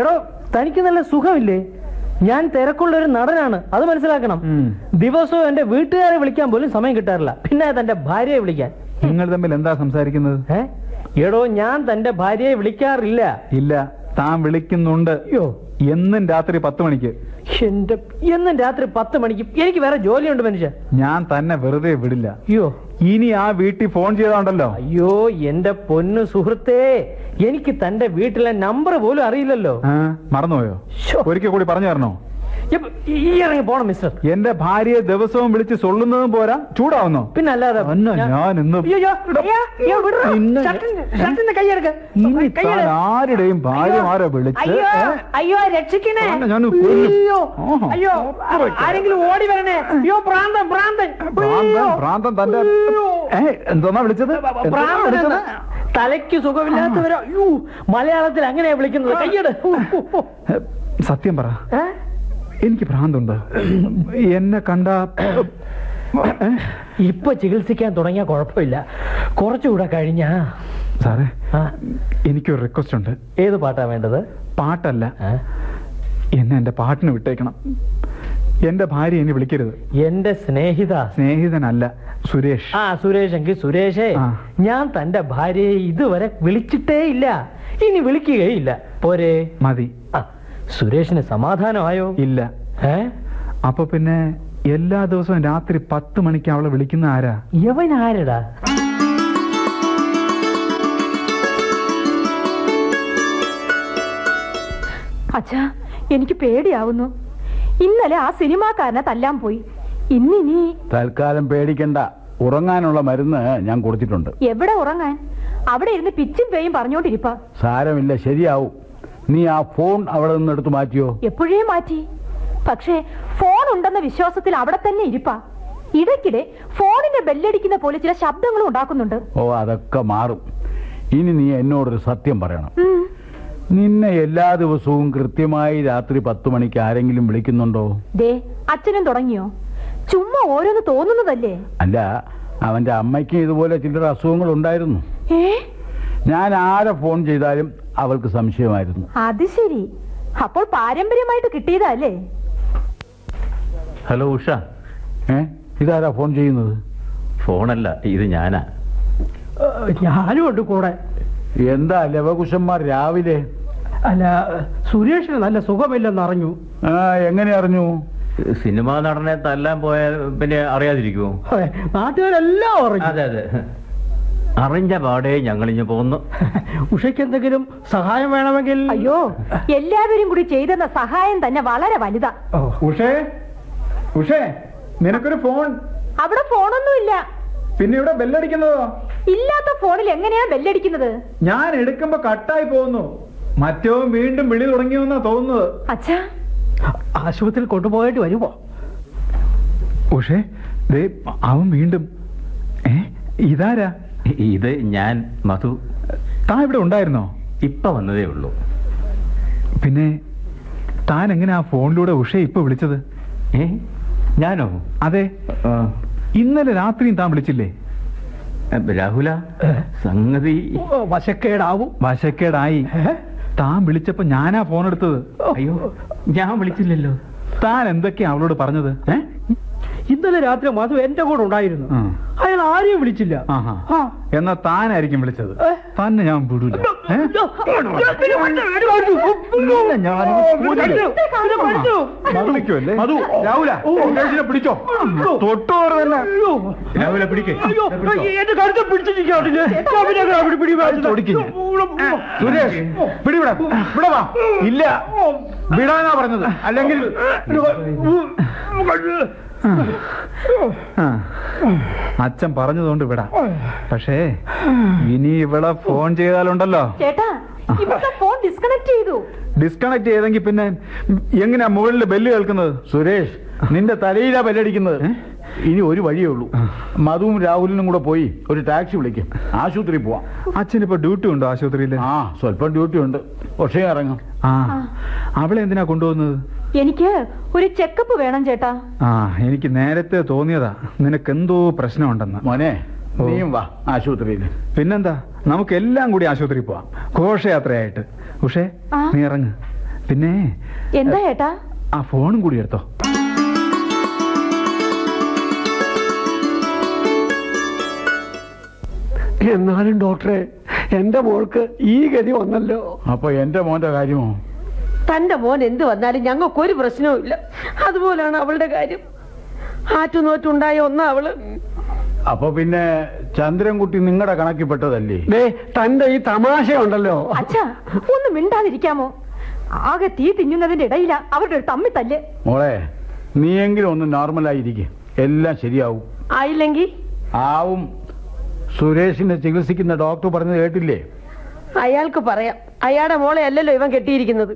എടോ തനിക്ക് നല്ല സുഖമില്ലേ? ഞാൻ തിരക്കുള്ള ഒരു നടനാണ് അത് മനസ്സിലാക്കണം. ദിവസവും എന്റെ വീട്ടുകാരെ വിളിക്കാൻ പോലും സമയം കിട്ടാറില്ല. പിന്നെ തന്റെ ഭാര്യയെ വിളിക്കാൻ.
നിങ്ങൾ തമ്മിൽ എന്താ സംസാരിക്കുന്നത്?
എടോ ഞാൻ തന്റെ ഭാര്യയെ വിളിക്കാറില്ല.
ഇല്ല താൻ വിളിക്കുന്നുണ്ട്.
അയ്യോ.
എന്നും രാത്രി പത്ത് മണിക്ക്.
എന്റെ എന്നും രാത്രി പത്ത് മണിക്ക് എനിക്ക് വേറെ ജോലിയുണ്ട് മനുഷ്യ.
ഞാൻ തന്നെ വെറുതെ വിടില്ല.
അയ്യോ.
ഇനി ആ വീട്ടിൽ ഫോൺ ചെയ്താണ്ടല്ലോ.
അയ്യോ എന്റെ പൊന്നു സുഹൃത്തേ എനിക്ക് തന്റെ വീട്ടിലെ നമ്പർ പോലും അറിയില്ലല്ലോ.
മറന്നുപോയോ. ഒരിക്കൽ കൂടി പറഞ്ഞു തരണോ?
ഈ ഇറങ്ങി പോണം മിസ്റ്റർ
എന്റെ ഭാര്യയെ ദിവസവും വിളിച്ച് സൊള്ളുന്നതും പോരാ? ചൂടാവുന്നോ?
പിന്നെ അല്ലാതെ ഞാൻ-
ഇന്ന് ആരുടെയും ഭാര്യമാരെ വിളിച്ച്
അയ്യോ രക്ഷിക്കണേ.
വേണ്ട, ഞാൻ കൊല്ലും.
അയ്യോ
ആഹാ.
അയ്യോ ആരെങ്കിലും ഓടി വരണേ. അയ്യോ പ്രാന്തൻ പ്രാന്തൻ.
ഭ്രാന്തൻ
അയ്യോ.
ഭ്രാന്തൻ തന്റെ എന്തോന്നാ വിളിച്ചത്?
തലയ്ക്ക് സുഖമില്ലാത്തവരോ? മലയാളത്തിൽ അങ്ങനെയാ വിളിക്കുന്നത്. കയ്യട്
സത്യം പറ? എനിക്ക് ഭ്രാന്തുണ്ട്. എന്നെ കണ്ട?
ഇപ്പൊ ചികിത്സിക്കാൻ തുടങ്ങിയ കുഴപ്പമില്ല. കുറച്ചുകൂടെ കഴിഞ്ഞാ.
സാറേ എനിക്കൊരു റിക്വസ്റ്റ് ഉണ്ട്.
ഏത് പാട്ടാ വേണ്ടത്?
പാട്ടല്ല? എന്നെ എന്റെ പാട്ടിന് വിട്ടേക്കണം. എന്റെ ഭാര്യ എന്നെ വിളിക്കരുത്.
എന്റെ സ്നേഹിത.
സ്നേഹിതനല്ല സുരേഷ്.
ആ സുരേഷ് എങ്കിൽ സുരേഷേ ഞാൻ തന്റെ ഭാര്യയെ ഇതുവരെ വിളിച്ചിട്ടേ ഇല്ല ഇനി വിളിക്കുകയില്ല. പോരെ.
മതി.
സുരേഷിന് സമാധാനമായോ?
ഇല്ല.
ഏ?
അപ്പൊ പിന്നെ എല്ലാ ദിവസവും രാത്രി പത്ത് മണിക്ക് അവളെ വിളിക്കുന്ന ആരാ?
യവൻ ആരടാ?
അച്ഛാ എനിക്ക് പേടിയാവുന്നു. ഇന്നലെ ആ സിനിമാക്കാരനെ തല്ലാൻ പോയി. ഇന്നിനി
തൽക്കാലം പേടിക്കണ്ട. ഉറങ്ങാനുള്ള മരുന്ന് ഞാൻ കൊടുത്തിട്ടുണ്ട്.
എവിടെ ഉറങ്ങാൻ? അവിടെ ഇരുന്ന് പിച്ചും പേയും പറഞ്ഞോണ്ടിരിപ്പ.
സാരമില്ല ശരിയാവും. നീ ആ ഫോൺ അവിടെ നിന്ന് എടുത്തു മാറ്റിയോ?
എപ്പോഴേ മാറ്റി? പക്ഷേ ഫോൺ ഉണ്ടെന്ന വിശ്വാസത്തിൽ അവിടെ തന്നെ ഇരിപ്പാ. ഇടയ്ക്കിടെ ഫോണിന്റെ ബെല്ലടിക്കുന്ന പോലെ ചില ശബ്ദങ്ങളും ഉണ്ടാക്കുന്നുണ്ട്.
ഓ അതൊക്കെ മാറും. ഇനി നീ എന്നോടൊരു സത്യം പറയണം. നിന്നെ എല്ലാ ദിവസവും കൃത്യമായി രാത്രി പത്ത് മണിക്ക് ആരെങ്കിലും വിളിക്കുന്നുണ്ടോ?
ദേ അച്ഛനും തുടങ്ങിയോ? ചുമ്മാ ഓരോന്ന് തോന്നുന്നതല്ലേ?
അല്ല അവന്റെ അമ്മയ്ക്ക് ഇതുപോലെ ചില അസുഖങ്ങൾ ഉണ്ടായിരുന്നു
ഏ?
ഞാൻ ആരെ ഫോൺ ചെയ്താലും അവൾക്ക് സംശയമായിരുന്നു.
അത് ശരി. അപ്പോൾ പാരമ്പര്യമായിട്ട് കിട്ടിയതല്ലേ?
ഹലോ ഉഷ.
ഏ? ഇതാരാ ഫോൺ ചെയ്യുന്നത്?
ഫോണല്ല ഇത് ഞാനാ.
ഞാനും ഉണ്ട് കൂടെ.
എന്താ ലവകുശന്മാർ രാവിലെ?
അല്ല സുരേഷിന് നല്ല സുഖമില്ലെന്ന് അറിഞ്ഞു.
ആ എങ്ങനെ അറിഞ്ഞു?
സിനിമാ നടനെ തല്ലാൻ പോയാൽ പിന്നെ അറിയാതിരിക്കുമോ
നാട്ടുകാരെല്ലാം അറിഞ്ഞു.
അതെ അതെ. അറിഞ്ഞ പാടേ ഞങ്ങളിഞ്ഞ് പോന്നു
ഉഷയ്ക്ക് എന്തെങ്കിലും സഹായം വേണമെങ്കിൽ?
അയ്യോ എല്ലാവരും കൂടി ചെയ്തെന്ന സഹായം തന്നെ വളരെ വലുതാ.
ഉഷേ ഉഷേ നിനക്കൊരു ഫോൺ.
അവിടെ ഫോണൊന്നുമില്ല.
പിന്നെ ഇവിടെ ബെല്ലടിക്കുന്നതോ?
ഇല്ലാത്ത ഫോണിൽ എങ്ങനെയാ ബെല്ലടിക്കുന്നത്?
ഞാൻ എടുക്കുമ്പോ കട്ടായി പോകുന്നു. മറ്റോ വീണ്ടും വിളി തുടങ്ങിയെന്നാ തോന്നുന്നത്.
അച്ഛാ.
ആശുപത്രിയിൽ കൊണ്ടുപോയിട്ട് വരുമോ?
ഉഷേ ദേ അവൻ വീണ്ടും. ഏ ഇതാരാ?
ഇത് ഞാൻ മധു
താൻ ഇവിടെ ഉണ്ടായിരുന്നോ?
ഇപ്പൊ വന്നതേ ഉള്ളൂ.
പിന്നെ താൻ എങ്ങനെ ആ ഫോണിലൂടെ ഉഷയെ ഇപ്പൊ വിളിച്ചത്?
ഏ ഞാനോ?
അതെ. ഇന്നലെ രാത്രിയും താൻ വിളിച്ചില്ലേ?
രാഹുല സംഗതി?
വശക്കേടാവും.
വശക്കേടായി? താൻ വിളിച്ചപ്പോ ഞാനാ ഫോൺ എടുത്തത്
അയ്യോ ഞാൻ വിളിച്ചില്ലല്ലോ.
താൻ എന്തൊക്കെയാ അവളോട് പറഞ്ഞത്? ഏ?
ഇന്നലെ രാത്രി മധു എന്റെ കൂടെ ഉണ്ടായിരുന്നു. അയാൾ ആരെയും വിളിച്ചില്ല.
എന്നാ താനായിരിക്കും വിളിച്ചത്? തന്നെ ഞാൻ വിടൂല
ഞാൻ
വിളിക്കുമല്ലേ?
മധു രാഹുല സുരേഷിനെ പിടിച്ചോ
തൊട്ടോറ് തന്നെ രാവിലെ പിടിക്കേ
സുരേഷ് പിടിവിടാ ഇല്ല വിടാനാ പറഞ്ഞത് അല്ലെങ്കിൽ.
അച്ഛൻ പറഞ്ഞതുകൊണ്ട് വിടാം. പക്ഷേ ഇനി ഇവിടെ ഫോൺ ചെയ്താലുണ്ടല്ലോ.
ചേട്ടാ ഫോൺ ഡിസ്കണക്ട് ചെയ്തു.
ഡിസ്കണക്ട് ചെയ്തെങ്കിൽ പിന്നെ എങ്ങനെയാ മുകളിൽ ബെല്ല് കേൾക്കുന്നത്?
സുരേഷ് നിന്റെ തലയിലാ ബെല്ലടിക്കുന്നത് ഇനി ഒരു വഴിയേ ഉള്ളൂ. മധുവും രാഹുലിനും കൂടെ പോയി ഒരു ടാക്സി വിളിക്കും. ആശുപത്രി പോവാം.
അച്ഛനിപ്പോ ഡ്യൂട്ടി ഉണ്ടോ ആശുപത്രിയിൽ
ആ സ്വല്പം ഡ്യൂട്ടി ഉണ്ട്. പക്ഷേ ഇറങ്ങാം.
ആ. അവളെ എന്തിനാ കൊണ്ടുപോകുന്നത്?
എനിക്ക് ഒരു ചെക്കപ്പ് വേണം ചേട്ടാ.
ആ എനിക്ക് നേരത്തെ തോന്നിയതാ. നിനക്ക് എന്തോ പ്രശ്നമുണ്ടെന്ന്.
മോനെ നീയും വാ ആശുപത്രിയിൽ.
പിന്നെന്താ? നമുക്ക് എല്ലാം കൂടി ആശുപത്രി പോവാം. ഘോഷയാത്രയായിട്ട്. ഉഷേ. നീ ഇറങ്ങ്. പിന്നെ
എന്താ ചേട്ടാ?
ആ ഫോണും കൂടി എടുത്തോ.
എന്നാലും ഡോക്ടറെ എന്റെ മോൾക്ക് ഈ ഗതി വന്നല്ലോ.
അപ്പൊ എന്റെ മോന്റെ കാര്യമോ?
തന്റെ മോൻ എന്ത് വന്നാലും ഞങ്ങൾക്ക് ഒരു പ്രശ്നവും ഇല്ല. അതുപോലാണ് അവളുടെ കാര്യം. ആറ്റുനോറ്റുണ്ടായ ഒന്നാ അവൾ.
അപ്പൊ പിന്നെ ചന്ദ്രൻകുട്ടി നിങ്ങളുടെ കണക്കിൽപ്പെട്ടതല്ലേ?
ദേ തന്റെ ഈ തമാശ ഉണ്ടല്ലോ.
അച്ഛാ ഒന്ന് മിണ്ടാതിരിക്കാമോ? ആകെ തീ തിന്നുന്നതിന്റെ ഇടയില അവരുടെ ഒരു തമ്മി തല്ലേ.
മോളെ നീയെങ്കിലും ഒന്ന് നോർമൽ നോർമലായിരിക്കും എല്ലാം ശരിയാവും.
ആയില്ലെങ്കിൽ?
ആവും. സുരേഷിനെ ചികിത്സിക്കുന്ന ഡോക്ടർ പറഞ്ഞത് കേട്ടില്ലേ?
അയാൾക്ക് പറയാം. അയാളുടെ മോളെ അല്ലല്ലോ ഇവൻ കെട്ടിയിരിക്കുന്നത്.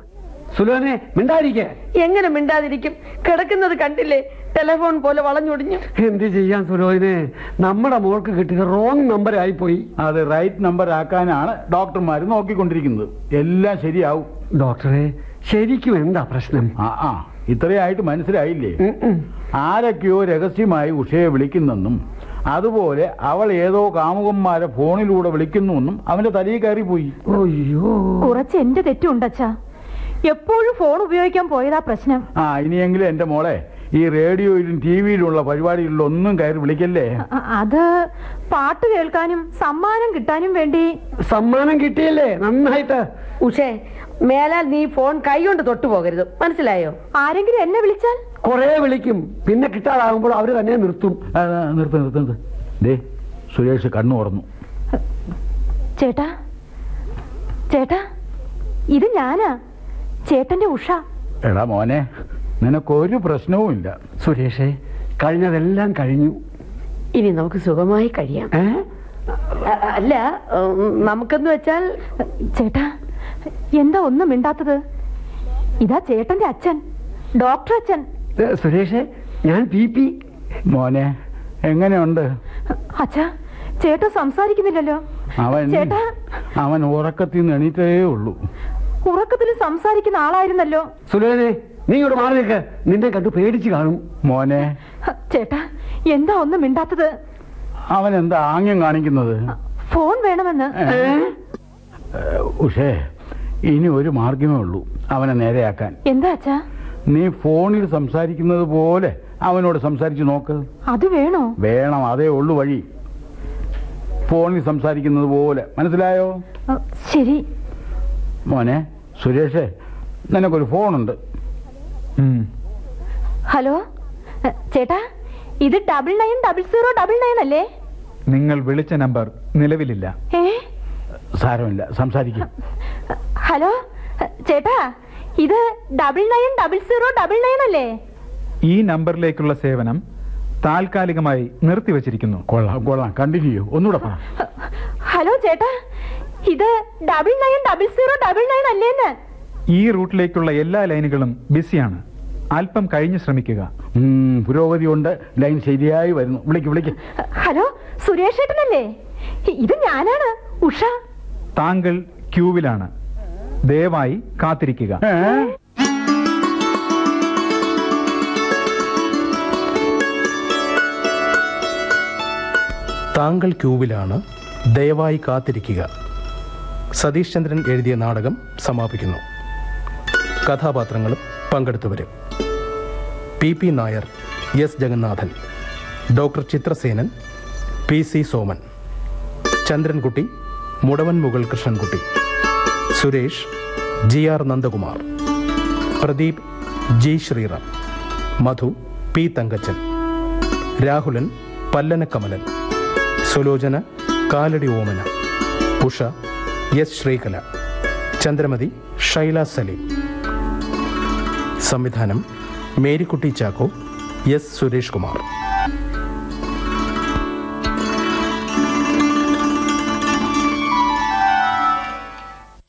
സുലോനെ മിണ്ടാതിരിക്കേ.
എങ്ങനെ മിണ്ടാതിരിക്കും? കിടക്കുന്നത് കണ്ടില്ലേ? ടെലഫോൺ പോലെ വളഞ്ഞൊടിഞ്ഞു.
എന്ത് ചെയ്യാൻ സുലോനെ നമ്മുടെ മോൾക്ക് കിട്ടിയത് റോങ് നമ്പർ ആയിപ്പോയി.
അത് റൈറ്റ് നമ്പർ ആക്കാനാണ് ഡോക്ടർമാർ നോക്കിക്കൊണ്ടിരിക്കുന്നത്. എല്ലാം ശരിയാവും.
ഡോക്ടറെ ശരിക്കും എന്താ പ്രശ്നം?
ആ ആ ഇത്രയായിട്ട് മനസ്സിലായില്ലേ. ആരൊക്കെയോ രഹസ്യമായി ഉഷയെ വിളിക്കുന്നെന്നും അതുപോലെ അവൾ ഏതോ കാമുകന്മാരെ ഫോണിലൂടെ വിളിക്കുന്നുവെന്നും അവന്റെ തലയിൽ കയറിപ്പോയി.
അയ്യോ.
കുറച്ച് എന്റെ തെറ്റുണ്ട് അച്ഛാ എപ്പോഴും ഫോൺ ഉപയോഗിക്കാൻ പോയതാ പ്രശ്നം.
ആ ഇനിയെങ്കിലും എന്റെ മോളെ ഈ റേഡിയോയിലും ടി വിയിലുള്ള പരിപാടികളിലും ഒന്നും കയറി വിളിക്കല്ലേ?
അത് പാട്ട് കേൾക്കാനും സമ്മാനം കിട്ടാനും വേണ്ടി.
സമ്മാനം കിട്ടിയല്ലേ? നന്നായിട്ട്.
ഉഷേ മേലാൽ നീ ഫോൺ കൈകൊണ്ട് തൊട്ടു പോകരുത്. മനസ്സിലായോ?
ആരെങ്കിലും എന്നെ വിളിച്ചാൽ?
കൊറേ വിളിക്കും. പിന്നെ കിട്ടാതാകുമ്പോൾ അവർ തന്നെ നിർത്തും.
നിർത്തുന്നത് നിർത്ത് നിർത്ത് നിർത്ത്. ദേ സുരേഷ് കണ്ണു ഓർന്നു
ചേട്ടാ? ചേട്ടാ? ഇത് ഞാനാ. ചേട്ടന്റെ ഉഷ.
എടാ മോനെ നിനക്കൊരു പ്രശ്നവുമില്ല.
സുരേഷേ കഴിഞ്ഞതെല്ലാം കഴിഞ്ഞു.
ഇനി നമുക്ക് സുഖമായി കഴിയാം. അല്ല നമുക്കെന്ന് വെച്ചാൽ
ചേട്ടാ എന്താ ഒന്നും മിണ്ടാത്തത്? ഇതാ ചേട്ടന്റെ അച്ഛൻ ഡോക്ടർ അച്ഛൻ.
സുരേഷ് ഞാൻ പി പി.
മോനെ എങ്ങനെയുണ്ട്?
അച്ഛാ ചേട്ടൻ സംസാരിക്കുന്നില്ലല്ലോ.
അവൻ
ചേട്ടാ.
അവൻ ഉറക്കത്തിൽ നിന്ന് എണീറ്റേ ഉള്ളൂ.
ഉറക്കത്തിൽ സംസാരിക്കുന്ന ആളായിരുന്നല്ലോ.
സുരേഷേ നീ ഇവിടെ മാറി നിൽക്ക്. നിന്നെ കണ്ടു പേടിച്ചു കാണും.
മോനെ.
ചേട്ടാ എന്താ ഒന്നും മിണ്ടാത്തത്?
അവൻ എന്താ ആംഗ്യം കാണിക്കുന്നത്?
ഫോൺ വേണമെന്ന്.
ഉഷേ ഇനി ഒരു മാർഗമേ ഉള്ളൂ അവനെ നേരെയാക്കാൻ.
എന്താ അച്ഛാ?
നീ ഫോണിൽ സംസാരിക്കുന്നത് പോലെ അവനോട് സംസാരിച്ചു നോക്ക്.
അത് വേണോ?
വേണം അതേ ഉള്ളു വഴി. ഫോണിൽ സംസാരിക്കുന്നത് പോലെ. മനസ്സിലായോ?
ശരി.
മോനെ സുരേഷേ നിനക്കൊരു ഫോണുണ്ട്.
ഹലോ? ചേട്ടാ ഇത് double nine double zero double nine അല്ലേ?
നിങ്ങൾ വിളിച്ച നമ്പർ നിലവിലില്ല.
സാരമില്ല സംസാരിക്കും.
ഹലോ ചേട്ടാ ഇത് double nine double zero double nine അല്ലേ?
ഈ നമ്പറിലേക്കുള്ള സേവനം താൽക്കാലികമായി നിർത്തിവച്ചിരിക്കുന്നു.
കൊള്ളാം കൊള്ളാം. കണ്ടിന്യൂ ഒന്നുകൂടെ പറ.
ഹലോ ചേട്ടാ ഇത് double nine double zero double nine അല്ലേന്ന്?
ഈ റൂട്ടിലേക്കുള്ള എല്ലാ ലൈനുകളും ബിസിയാണ്. അല്പം കഴിഞ്ഞ് ശ്രമിക്കുക.
പുരോഗതി ഉണ്ട്. ലൈൻ ശരിയായി വരുന്നു. വിളിക്ക് വിളിക്ക്.
ഹലോ സുരേഷ് ഏട്ടനല്ലേ ഇത് ഞാനാണ് ഉഷ.
താങ്കൾ ക്യൂവിലാണ്. ദയവായി കാത്തിരിക്കുക.
താങ്കൾ ക്യൂവിലാണ് ദയവായി കാത്തിരിക്കുക. സതീഷ് ചന്ദ്രൻ എഴുതിയ നാടകം സമാപിക്കുന്നു. കഥാപാത്രങ്ങളും പങ്കെടുത്തവരും. P P Nair S Jagannathan doctor Chitrasenan P C Soman Chandrankutty Mudavan Mukal Krishnankutty. Suresh G R Nandakumar Pradeep G Sreeram Madhu P Thankachan Rahulan Pallana Kamalan Sulochana Kalady Omana Usha S Sreekala Chandramathi Shaila Saleem. സംവിധാനം Marykutty Chacko S Suresh Kumar